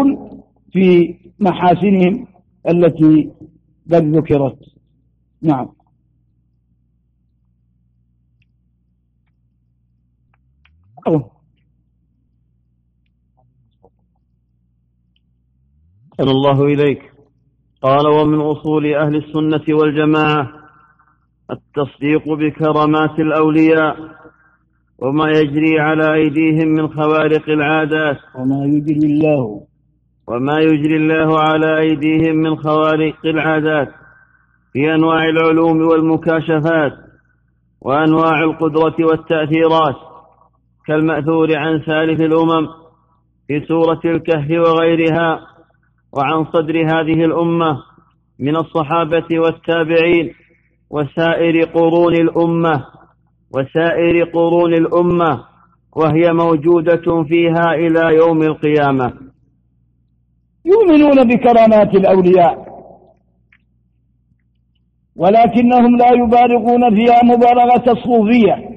في محاسنهم التي قد ذكرت. نعم. أحسن الله إليك. قال ومن أصول أهل السنة والجماعة التصديق بكرامات الأولياء وما يجري على أيديهم من خوارق العادات وما يجري الله. وما يجري الله على أيديهم من خوارق العادات في أنواع العلوم والمكاشفات وأنواع القدرة والتأثيرات. كالمأثور عن سالف الأمم في سورة الكهف وغيرها وعن صدر هذه الأمة من الصحابة والتابعين وسائر قرون الأمة وسائر قرون الأمة وهي موجودة فيها إلى يوم القيامة. يؤمنون بكرامات الأولياء ولكنهم لا يبالغون فيها مبالغة الصوفية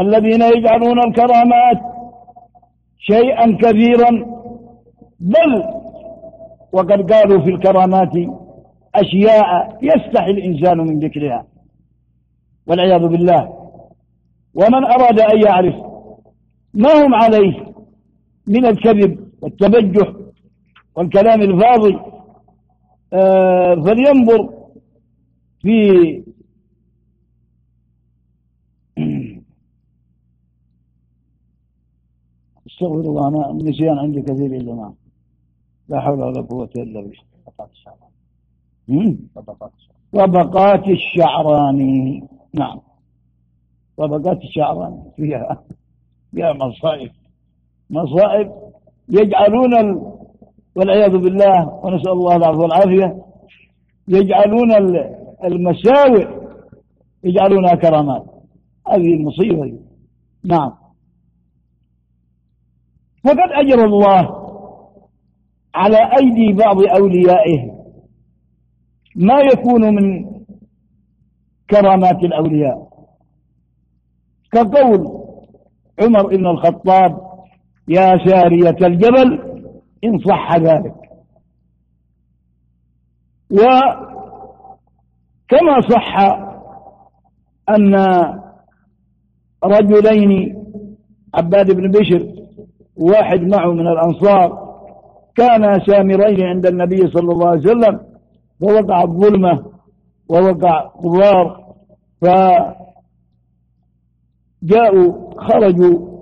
الذين يجعلون الكرامات شيئا كثيرا بل وقد قالوا في الكرامات أشياء يستحي الإنسان من ذكرها. والعياذ بالله. ومن أراد أن يعرف ما هم عليه من الكذب والتبجح والكلام الفاضي آه فلينظر في استغفر الله أنا النسيان عندي كثير يا جماعة لا حول ولا قوة إلا بالله. طبقات الشعراني نعم. طبقات الشعراني فيها فيها مصائب. مصائب يجعلون ال... والعياذ بالله ونسأل الله العفو والعافية. يجعلون المساوئ يجعلونها كرامات. هذه المصيبة نعم. فقد أجر الله على أيدي بعض أوليائه ما يكون من كرامات الأولياء. كقول عمر بن الخطاب يا سارية الجبل إن صح ذلك. وكما صح أن رجلين عباد بن بشر واحد معه من الأنصار كانا سامرين عند النبي صلى الله عليه وسلم فوقع الظلمة ووقع ضرار فجاءوا خرجوا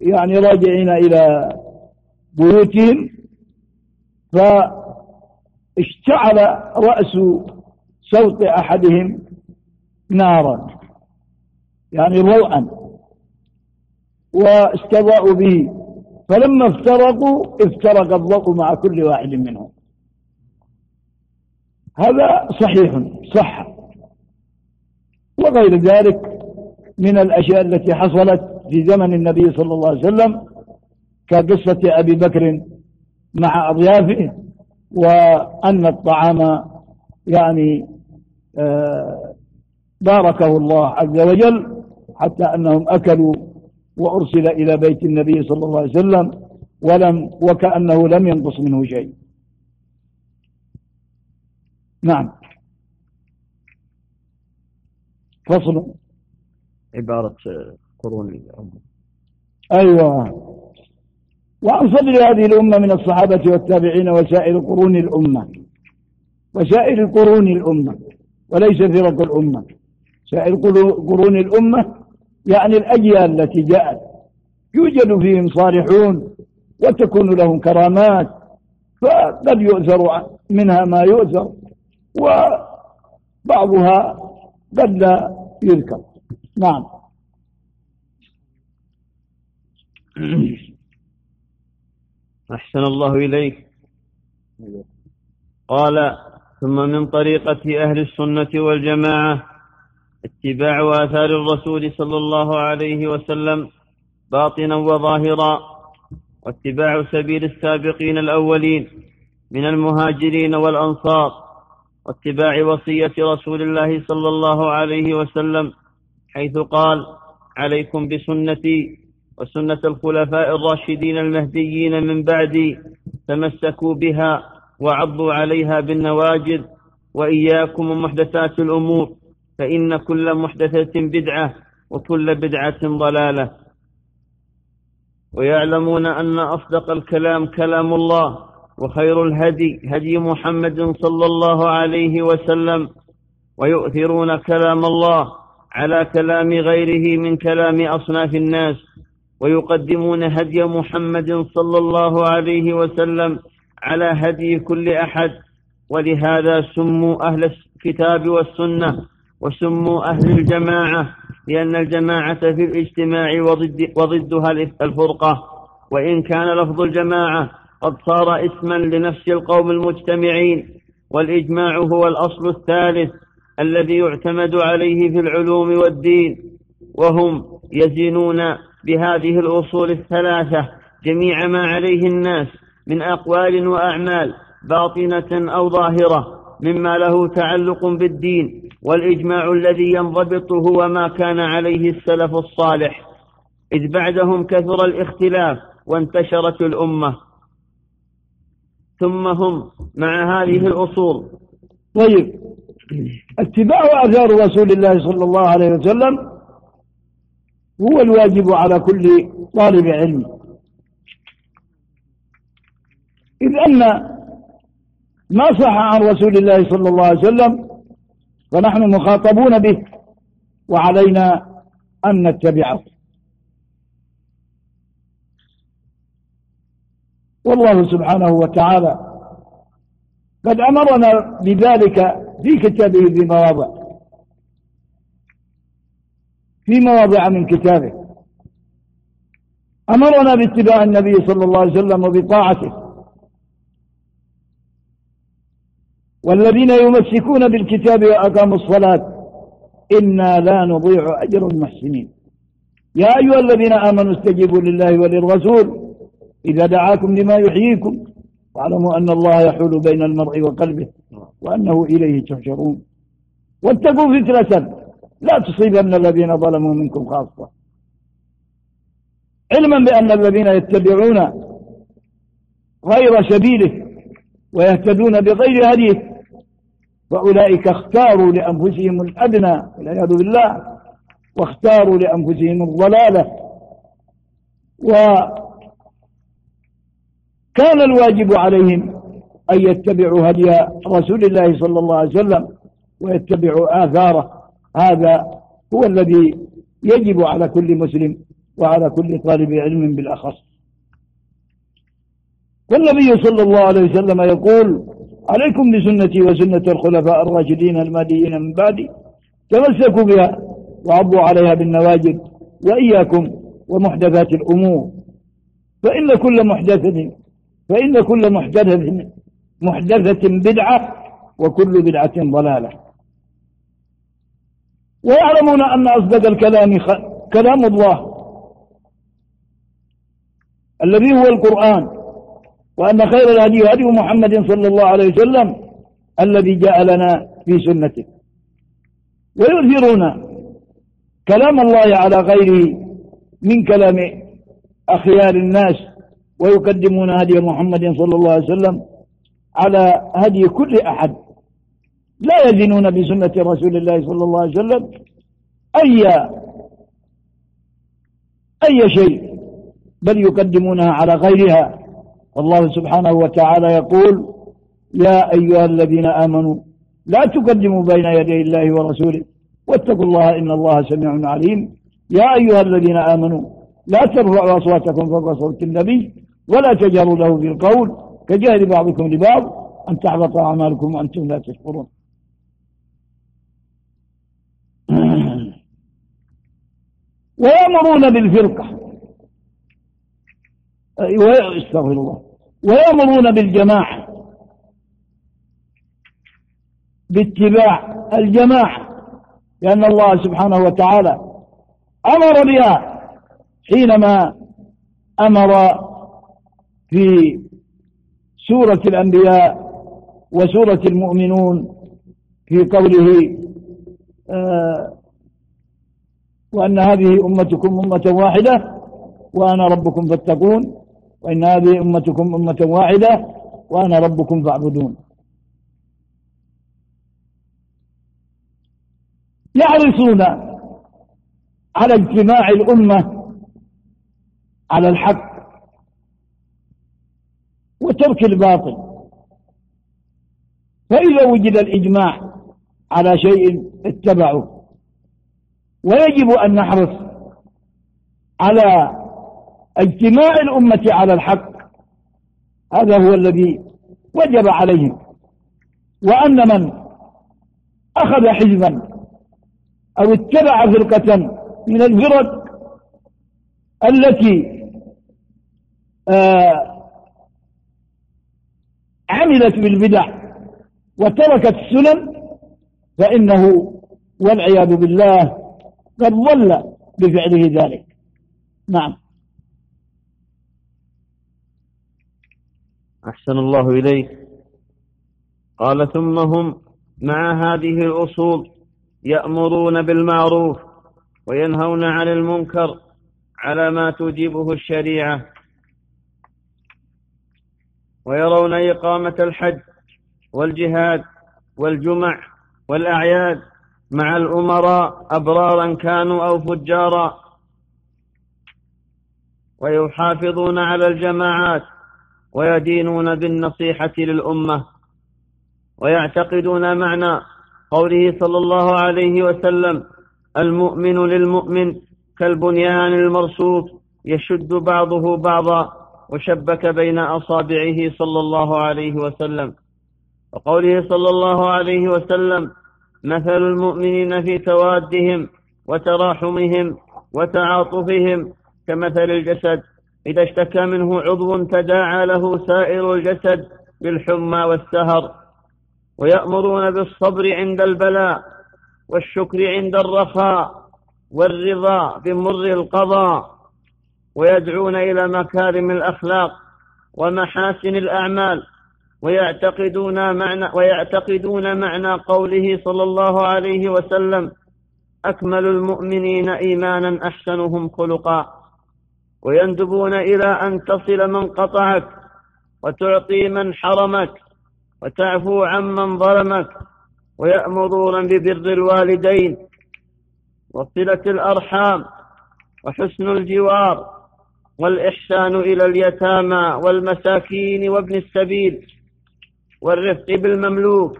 يعني راجعين إلى بيوتهم فاشتعل رأس صوت أحدهم نارا يعني روعا واستضاءوا به. فلما افترقوا افترق الضوء مع كل واحد منهم. هذا صحيح صح. وغير ذلك من الأشياء التي حصلت في زمن النبي صلى الله عليه وسلم كقصة أبي بكر مع أضيافه وأن الطعام يعني آه، باركه الله عز وجل حتى أنهم أكلوا وأرسل إلى بيت النبي صلى الله عليه وسلم ولم وكأنه لم ينقص منه شيء. نعم. فصل. عبارة قرون الأمة. أيوة. وعن فضل هذه الأمة من الصحابة والتابعين وسائر قرون الأمة. وسائر قرون الأمة. وليس فرق الأمة. سائر قرون الأمة يعني الأجيال التي جاءت يوجد فيهم صالحون وتكون لهم كرامات فقد يؤثر منها ما يؤثر وبعضها قد لا يذكر. نعم. (clears throat) أحسن الله إليك. قال ثم من طريقة أهل السنة والجماعة اتباع آثار الرسول صلى الله عليه وسلم باطنا وظاهرا واتباع سبيل السابقين الأولين من المهاجرين والأنصار واتباع وصية رسول الله صلى الله عليه وسلم حيث قال عليكم بسنتي وسنة الخلفاء الراشدين المهديين من بعدي تمسكوا بها وعضوا عليها بالنواجذ وإياكم ومحدثات الأمور. فإن كل محدثة بدعة وكل بدعة ضلالة. ويعلمون أن أصدق الكلام كلام الله وخير الهدي هدي محمد صلى الله عليه وسلم. ويؤثرون كلام الله على كلام غيره من كلام أصناف الناس. ويقدمون هدي محمد صلى الله عليه وسلم على هدي كل أحد. ولهذا سموا أهل الكتاب والسنة وسموا أهل الجماعة لأن الجماعة في الاجتماع وضد وضدها الفرقة. وإن كان لفظ الجماعة قد صار اسما لنفس القوم المجتمعين. والإجماع هو الأصل الثالث الذي يعتمد عليه في العلوم والدين. وهم يزينون بهذه الأصول الثلاثة جميع ما عليه الناس من أقوال وأعمال باطنة أو ظاهرة مما له تعلق بالدين. والإجماع الذي ينضبط هو ما كان عليه السلف الصالح. إذ بعدهم كثر الاختلاف وانتشرت الأمة. ثم هم مع هذه الأصول. طيب. اتباع آثار رسول الله صلى الله عليه وسلم هو الواجب على كل طالب علم. إذ أن ما صح عن رسول الله صلى الله عليه وسلم فنحن مخاطبون به وعلينا أن نتبعه. والله سبحانه وتعالى قد أمرنا بذلك في كتابه في مواضع في مواضع من كتابه. أمرنا باتباع النبي صلى الله عليه وسلم وبطاعته. والذين يمسكون بالكتاب وأقاموا الصلاة إنا لا نضيع أجر المحسنين. يا أيها الذين آمنوا استجيبوا لله وللرسول إذا دعاكم لما يحييكم واعلموا أن الله يحول بين المرء وقلبه وأنه إليه تحشرون. واتقوا فتنة لا تصيبن الذين ظلموا منكم خاصة. علما بأن الذين يتبعون غير سبيله ويهتدون بغير هديه فأولئك اختاروا لأنفسهم الأدنى والعياذ بالله واختاروا لأنفسهم الضلالة. وكان الواجب عليهم أن يتبعوا هدي رسول الله صلى الله عليه وسلم ويتبعوا آثاره. هذا هو الذي يجب على كل مسلم وعلى كل طالب علم بالأخص. والنبي صلى الله عليه وسلم يقول عليكم بسنتي وسنة الخلفاء الراشدين المهديين من بعدي. تمسكوا بها وعضوا عليها بالنواجد وإياكم ومحدثات الأمور. فإن كل محدثة فإن كل محدثة محدثة بدعة وكل بدعة ضلالة. ويعلمون أن أصدق الكلام كلام الله. الذي هو القرآن. وأن خير الهدي هدي محمد صلى الله عليه وسلم الذي جاء لنا في سنته. ويؤثرون كلام الله على غيره من كلام أخيار الناس ويقدمون هدي محمد صلى الله عليه وسلم على هدي كل أحد. لا يزنون بسنة رسول الله صلى الله عليه وسلم أي أي شيء بل يقدمونها على غيرها. والله سبحانه وتعالى يقول يا أيها الذين آمنوا لا تقدموا بين يدي الله ورسوله واتقوا الله إن الله سميع عليم. يا أيها الذين آمنوا لا ترفعوا أصواتكم فوق صوت النبي ولا تجهروا له بالقول كجهل بعضكم لبعض أن تحبط أعمالكم وأنتم لا تشكرون. (clears throat) ويأمرون بالفرقة. استغفر الله. ويأمرون بالجماعة. باتباع الجماعة. لأن الله سبحانه وتعالى أمر بها حينما أمر في سورة الأنبياء وسورة المؤمنون في قوله آه وأن هذه أمتكم أمة واحدة وأنا ربكم فاتقون. وإن هذه أمتكم أمة واحدة وأنا ربكم فاعبدون. يحرصون على اجتماع الأمة على الحق وترك الباطل. فإذا وجد الإجماع على شيء اتبعوا ويجب أن نحرص على اجتماع الأمة على الحق. هذا هو الذي وجب عليهم وأن من أخذ حزبا أو اتبع فرقة من الفرق التي آه عملت بالبدع وتركت السنن فإنه والعياذ بالله قد ضل بفعله ذلك. نعم. أحسن الله إليك. قال ثم هم مع هذه الأصول يأمرون بالمعروف وينهون عن المنكر على ما توجبه الشريعة ويرون إقامة الحج والجهاد والجمع والأعياد مع الأمراء أبرارا كانوا أو فجارا ويحافظون على الجماعات ويدينون بالنصيحة للأمة ويعتقدون معنى قوله صلى الله عليه وسلم المؤمن للمؤمن كالبنيان المرصوص يشد بعضه بعضا وشبك بين أصابعه صلى الله عليه وسلم. وقوله صلى الله عليه وسلم مثل المؤمنين في توادهم وتراحمهم وتعاطفهم كمثل الجسد إذا اشتكى منه عضو تداعى له سائر الجسد بالحمى والسهر ويأمرون بالصبر عند البلاء والشكر عند الرخاء والرضا بمر القضاء ويدعون إلى مكارم الأخلاق ومحاسن الأعمال ويعتقدون معنى ويعتقدون معنى قوله صلى الله عليه وسلم أكمل المؤمنين إيمانا أحسنهم خلقا. ويندبون إلى أن تصل من قطعك وتعطي من حرمك وتعفو عمن ظلمك ويأمرون ببر الوالدين وصلة الأرحام وحسن الجوار والإحسان إلى اليتامى والمساكين وابن السبيل والرفق بالمملوك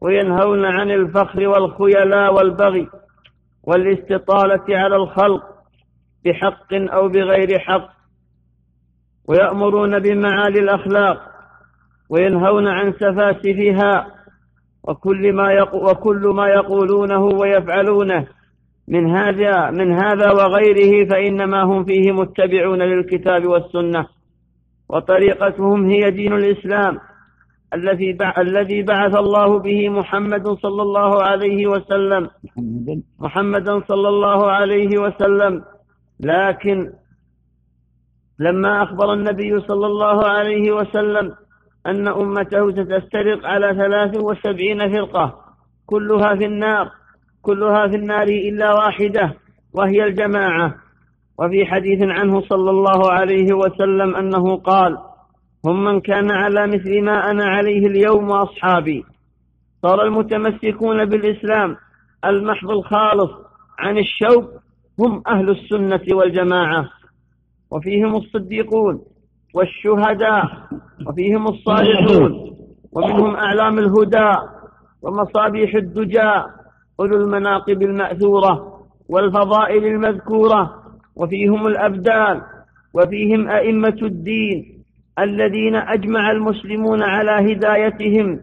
وينهون عن الفخر والخيلاء والبغي والاستطالة على الخلق بحق أو بغير حق ويأمرون بمعالي الأخلاق وينهون عن سفاسفها وكل ما وكل ما يقولونه ويفعلونه. من هذا من هذا وغيره فإنما هم فيه متبعون للكتاب والسنة وطريقتهم هي دين الإسلام الذي الذي بعث الله به محمد صلى الله عليه وسلم. محمدا صلى الله عليه وسلم. لكن لما أخبر النبي صلى الله عليه وسلم أن أمته ستفترق على ثلاث وسبعين فرقة كلها في النار كلها في النار إلا واحدة وهي الجماعة. وفي حديث عنه صلى الله عليه وسلم أنه قال هم من كان على مثل ما أنا عليه اليوم وأصحابي. صار المتمسكون بالإسلام المحض الخالص عن الشوق هم أهل السنة والجماعة وفيهم الصديقون والشهداء وفيهم الصالحون ومنهم أعلام الهدى ومصابيح الدجى أولو المناقب المأثورة والفضائل المذكورة وفيهم الأبدال وفيهم أئمة الدين الذين أجمع المسلمون على هدايتهم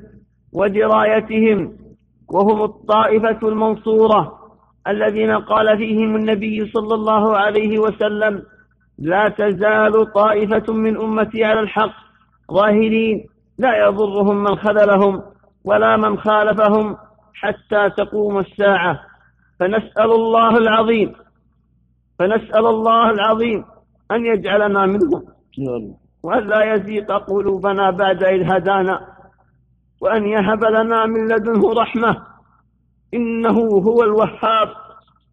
ودرايتهم وهم الطائفة المنصورة الذين قال فيهم النبي صلى الله عليه وسلم لا تزال طائفة من أمتي على الحق ظاهرين لا يضرهم من خذلهم ولا من خالفهم حتى تقوم الساعة. فنسأل الله العظيم فنسأل الله العظيم أن يجعلنا منهم. وأن لا يزيق قلوبنا بعد إذ هدانا وأن يهب لنا من لدنه رحمة. إنه هو الوهاب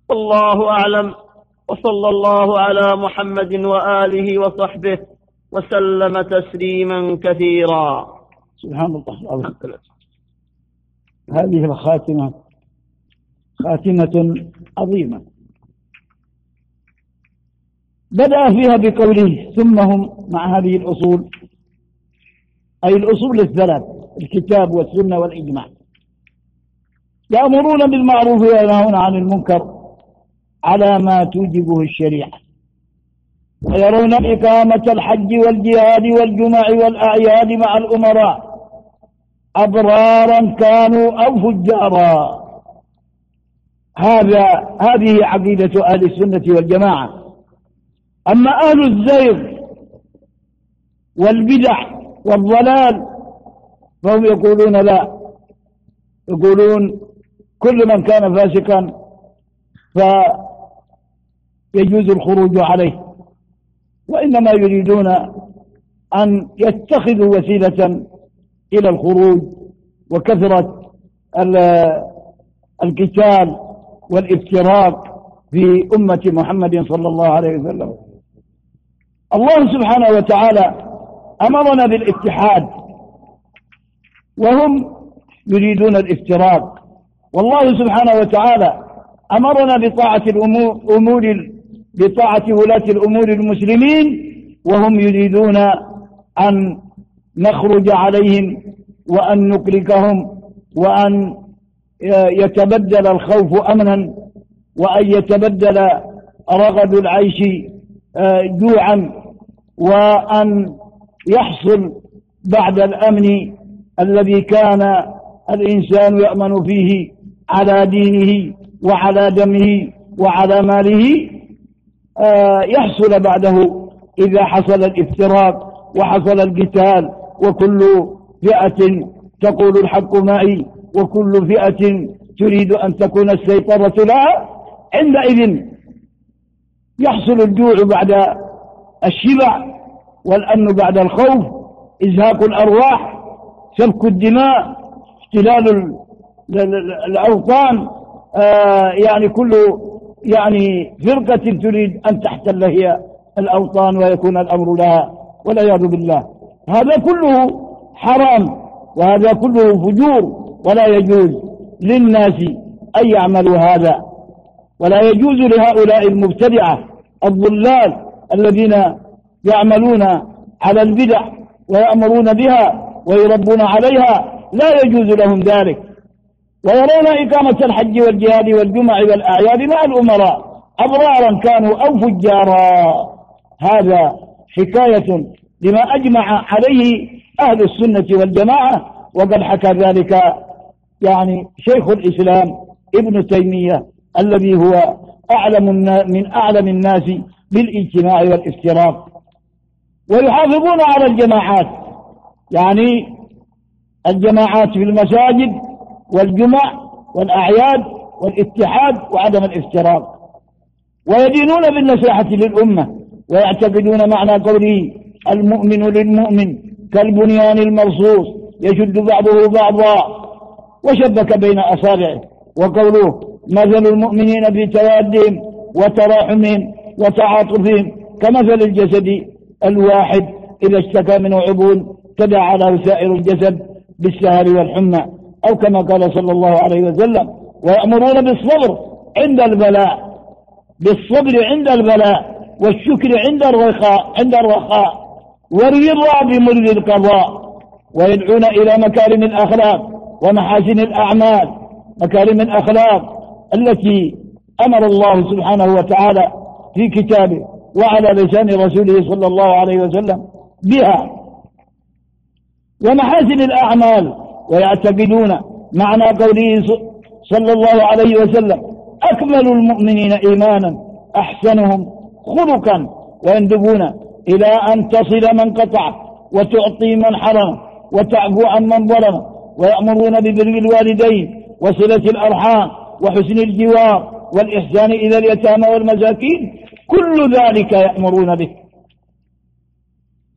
والله أعلم. وصلى الله على محمد وآله وصحبه وسلم تسليما كثيرا. سبحان الله هذه الخاتمة خاتمة عظيمة. بدأ فيها بقوله ثم هم مع هذه الأصول أي الأصول الثلاث الكتاب والسنة والإجماع. يأمرون بالمعروف وينهون عن المنكر على ما توجبه الشريعة. ويرون إقامة الحج والجهاد والجمع والأعياد مع الأمراء. أبرارا كانوا أو فجارا. هذا هذه عقيدة أهل السنة والجماعة. أما أهل الزيغ والبدع والضلال فهم يقولون لا. يقولون كل من كان فاسقا فيجوز الخروج عليه. وإنما يريدون أن يتخذوا وسيلة إلى الخروج وكثرة القتال والإفتراق في أمة محمد صلى الله عليه وسلم. الله سبحانه وتعالى أمرنا بالاتحاد وهم يريدون الافتراق. والله سبحانه وتعالى أمرنا بطاعة الأمور أمور بطاعة ولاة الأمور المسلمين وهم يريدون أن نخرج عليهم وأن نقلقهم وأن يتبدل الخوف أمنا وأن يتبدل رغد العيش آه، جوعا وأن يحصل بعد الأمن الذي كان الإنسان يأمن فيه. على دينه وعلى دمه وعلى ماله آه، يحصل بعده إذا حصل الافتراق وحصل القتال وكل فئة تقول الحق معي وكل فئة تريد أن تكون السيطرة لها عندئذ يحصل الجوع بعد الشبع والأمن بعد الخوف إزهاق الأرواح سفك الدماء احتلال الأوطان آه يعني كل يعني فرقة تريد أن تحتل هي الأوطان ويكون الأمر لها والعياذ بالله. هذا كله حرام وهذا كله فجور ولا يجوز للناس أن يعملوا هذا. ولا يجوز لهؤلاء المبتدعة الضلال الذين يعملون على البدع ويأمرون بها ويربون عليها. لا يجوز لهم ذلك. ويرون إقامة الحج والجهاد والجمع والأعياد مع الأمراء. أبرارا كانوا أو فجارا. هذا حكاية لما أجمع عليه أهل السنة والجماعة. وقد حكى ذلك يعني شيخ الإسلام ابن تيمية الذي هو أعلم من أعلم الناس بالإجتماع والإفتراق. ويحافظون على الجماعات. يعني الجماعات في المساجد والجمع والأعياد والاتحاد وعدم الافتراق ويدينون بالنصيحة للأمة ويعتقدون معنى قوله المؤمن للمؤمن كالبنيان المرصوص يشد بعضه بعضا. وشبك بين أصابعه وقوله مثل المؤمنين في توادهم وتراحمهم وتعاطفهم كمثل الجسد الواحد إذا اشتكى منه عضو تداعى له سائر الجسد بالسهر والحمى. أو كما قال صلى الله عليه وسلم ويأمرون بالصبر عند البلاء بالصبر عند البلاء والشكر عند الرخاء عند الرخاء والرضا بمر القضاء ويدعون إلى مكارم الأخلاق ومحاسن الأعمال مكارم الأخلاق التي أمر الله سبحانه وتعالى في كتابه وعلى لسان رسوله صلى الله عليه وسلم بها. ومحاسن الأعمال ويعتقدون معنى قوله صلى الله عليه وسلم أكمل المؤمنين إيمانا أحسنهم خلقا ويندبون إلى أن تصل من قطع وتعطي من حرم وتعفو عن من ظلم ويأمرون ببر الوالدين وصلة الأرحام وحسن الجوار والإحسان إلى اليتامى والمساكين كل ذلك يأمرون به.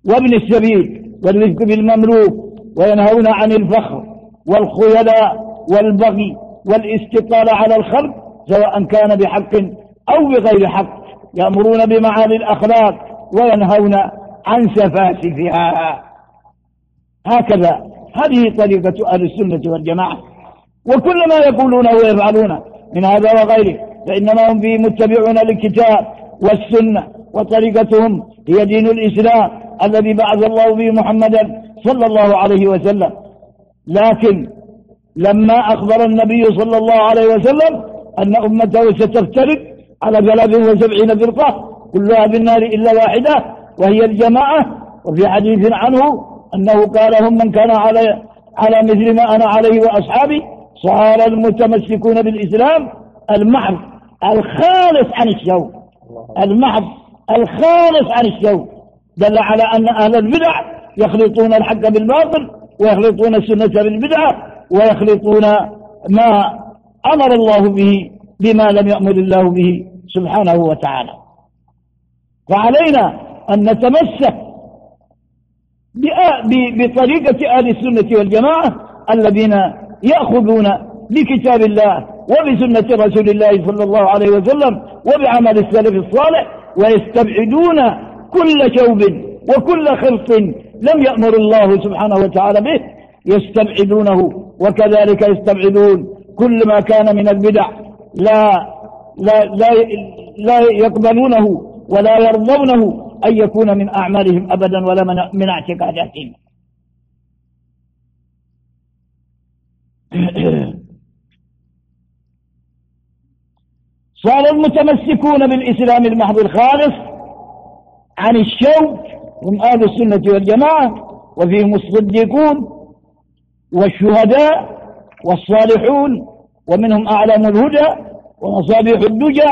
وابن السبيل والرزق بالمملوك وينهون عن الفخر والخيلاء والبغي والاستطالة على الخلق سواء كان بحق أو بغير حق يأمرون بمعالي الأخلاق وينهون عن سفاسفها هكذا. هذه طريقة أهل السنة والجماعة. وكل ما يقولونه ويفعلونه من هذا وغيره فإنما هم فيه متبعون للكتاب والسنة وطريقتهم هي دين الإسلام. الذي بعث الله به محمدا صلى الله عليه وسلم. لكن لما أخبر النبي صلى الله عليه وسلم أن أمته ستفترق على ثلاث وسبعين فرقة كلها في النار إلا واحدة وهي الجماعة. وفي حديث عنه أنه قال هم من كان على على مثل ما أنا عليه وأصحابي صار المتمسكون بالإسلام المحض الخالص عن الشوك. المحض الخالص عن الشوك. دل على أن أهل البدع يخلطون الحق بالباطل ويخلطون السنة بالبدعة ويخلطون ما أمر الله به بما لم يأمر الله به سبحانه وتعالى. فعلينا أن نتمسك بطريقة أهل السنة والجماعة الذين يأخذون بكتاب الله وبسنة رسول الله صلى الله عليه وسلم وبعمل السلف الصالح ويستبعدون كل شوب وكل خرص لم يأمر الله سبحانه وتعالى به يستبعدونه وكذلك يستبعدون. كل ما كان من البدع لا لا لا, لا يقبلونه ولا يرضونه أن يكون من أعمالهم أبدا ولا من اعتقاداتهم. (clears throat) صار المتمسكون بالإسلام المحض الخالص عن الشوك هم أهل السنة والجماعة وفيهم الصديقون والشهداء والصالحون ومنهم أعلام الهدى ومصابيح الدجى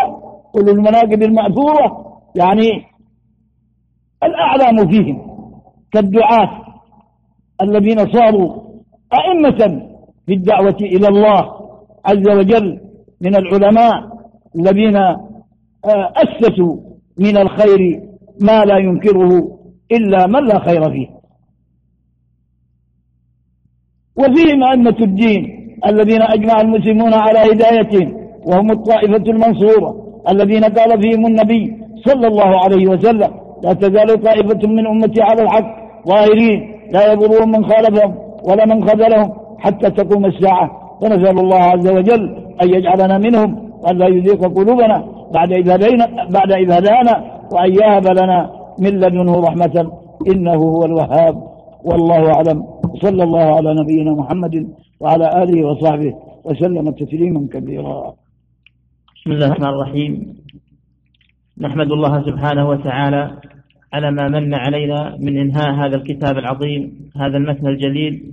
أولو المناقب المأثورة يعني الأعلام فيهم كالدعاة الذين صاروا أئمة في الدعوة إلى الله عز وجل من العلماء الذين آه، أسسوا من الخير ما لا ينكره إلا من لا خير فيه. وفيهم أئمة الدين الذين أجمع المسلمون على هدايتهم وهم الطائفة المنصورة الذين قال فيهم النبي صلى الله عليه وسلم لا تزال طائفة من أمتي على الحق ظاهرين لا يضرهم من خالفهم ولا من خذلهم حتى تقوم الساعة. ونسأل الله عز وجل أن يجعلنا منهم وأن لا يذيق قلوبنا بعد إذ هدينا بعد إذ هدانا وأن يهب لنا من لدنه رحمة. إنه هو الوهاب. والله أعلم. صلى الله على نبينا محمد وعلى آله وصحبه وسلم تسليما كثيرا بسم الله الرحمن الرحيم. نحمد الله سبحانه وتعالى على ما من علينا من إنهاء هذا الكتاب العظيم هذا المتن الجليل.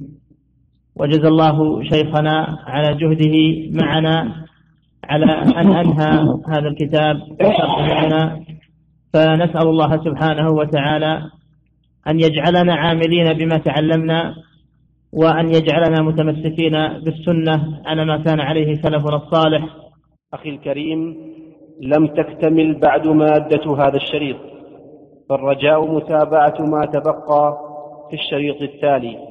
وجزى الله شيخنا على جهده معنا على أن أنهى هذا الكتاب. فنسأل الله سبحانه وتعالى أن يجعلنا عاملين بما تعلمنا وأن يجعلنا متمسكين بالسنة على ما كان عليه سلفنا الصالح. أخي الكريم لم تكتمل بعد مادة هذا الشريط فالرجاء متابعة ما تبقى في الشريط التالي.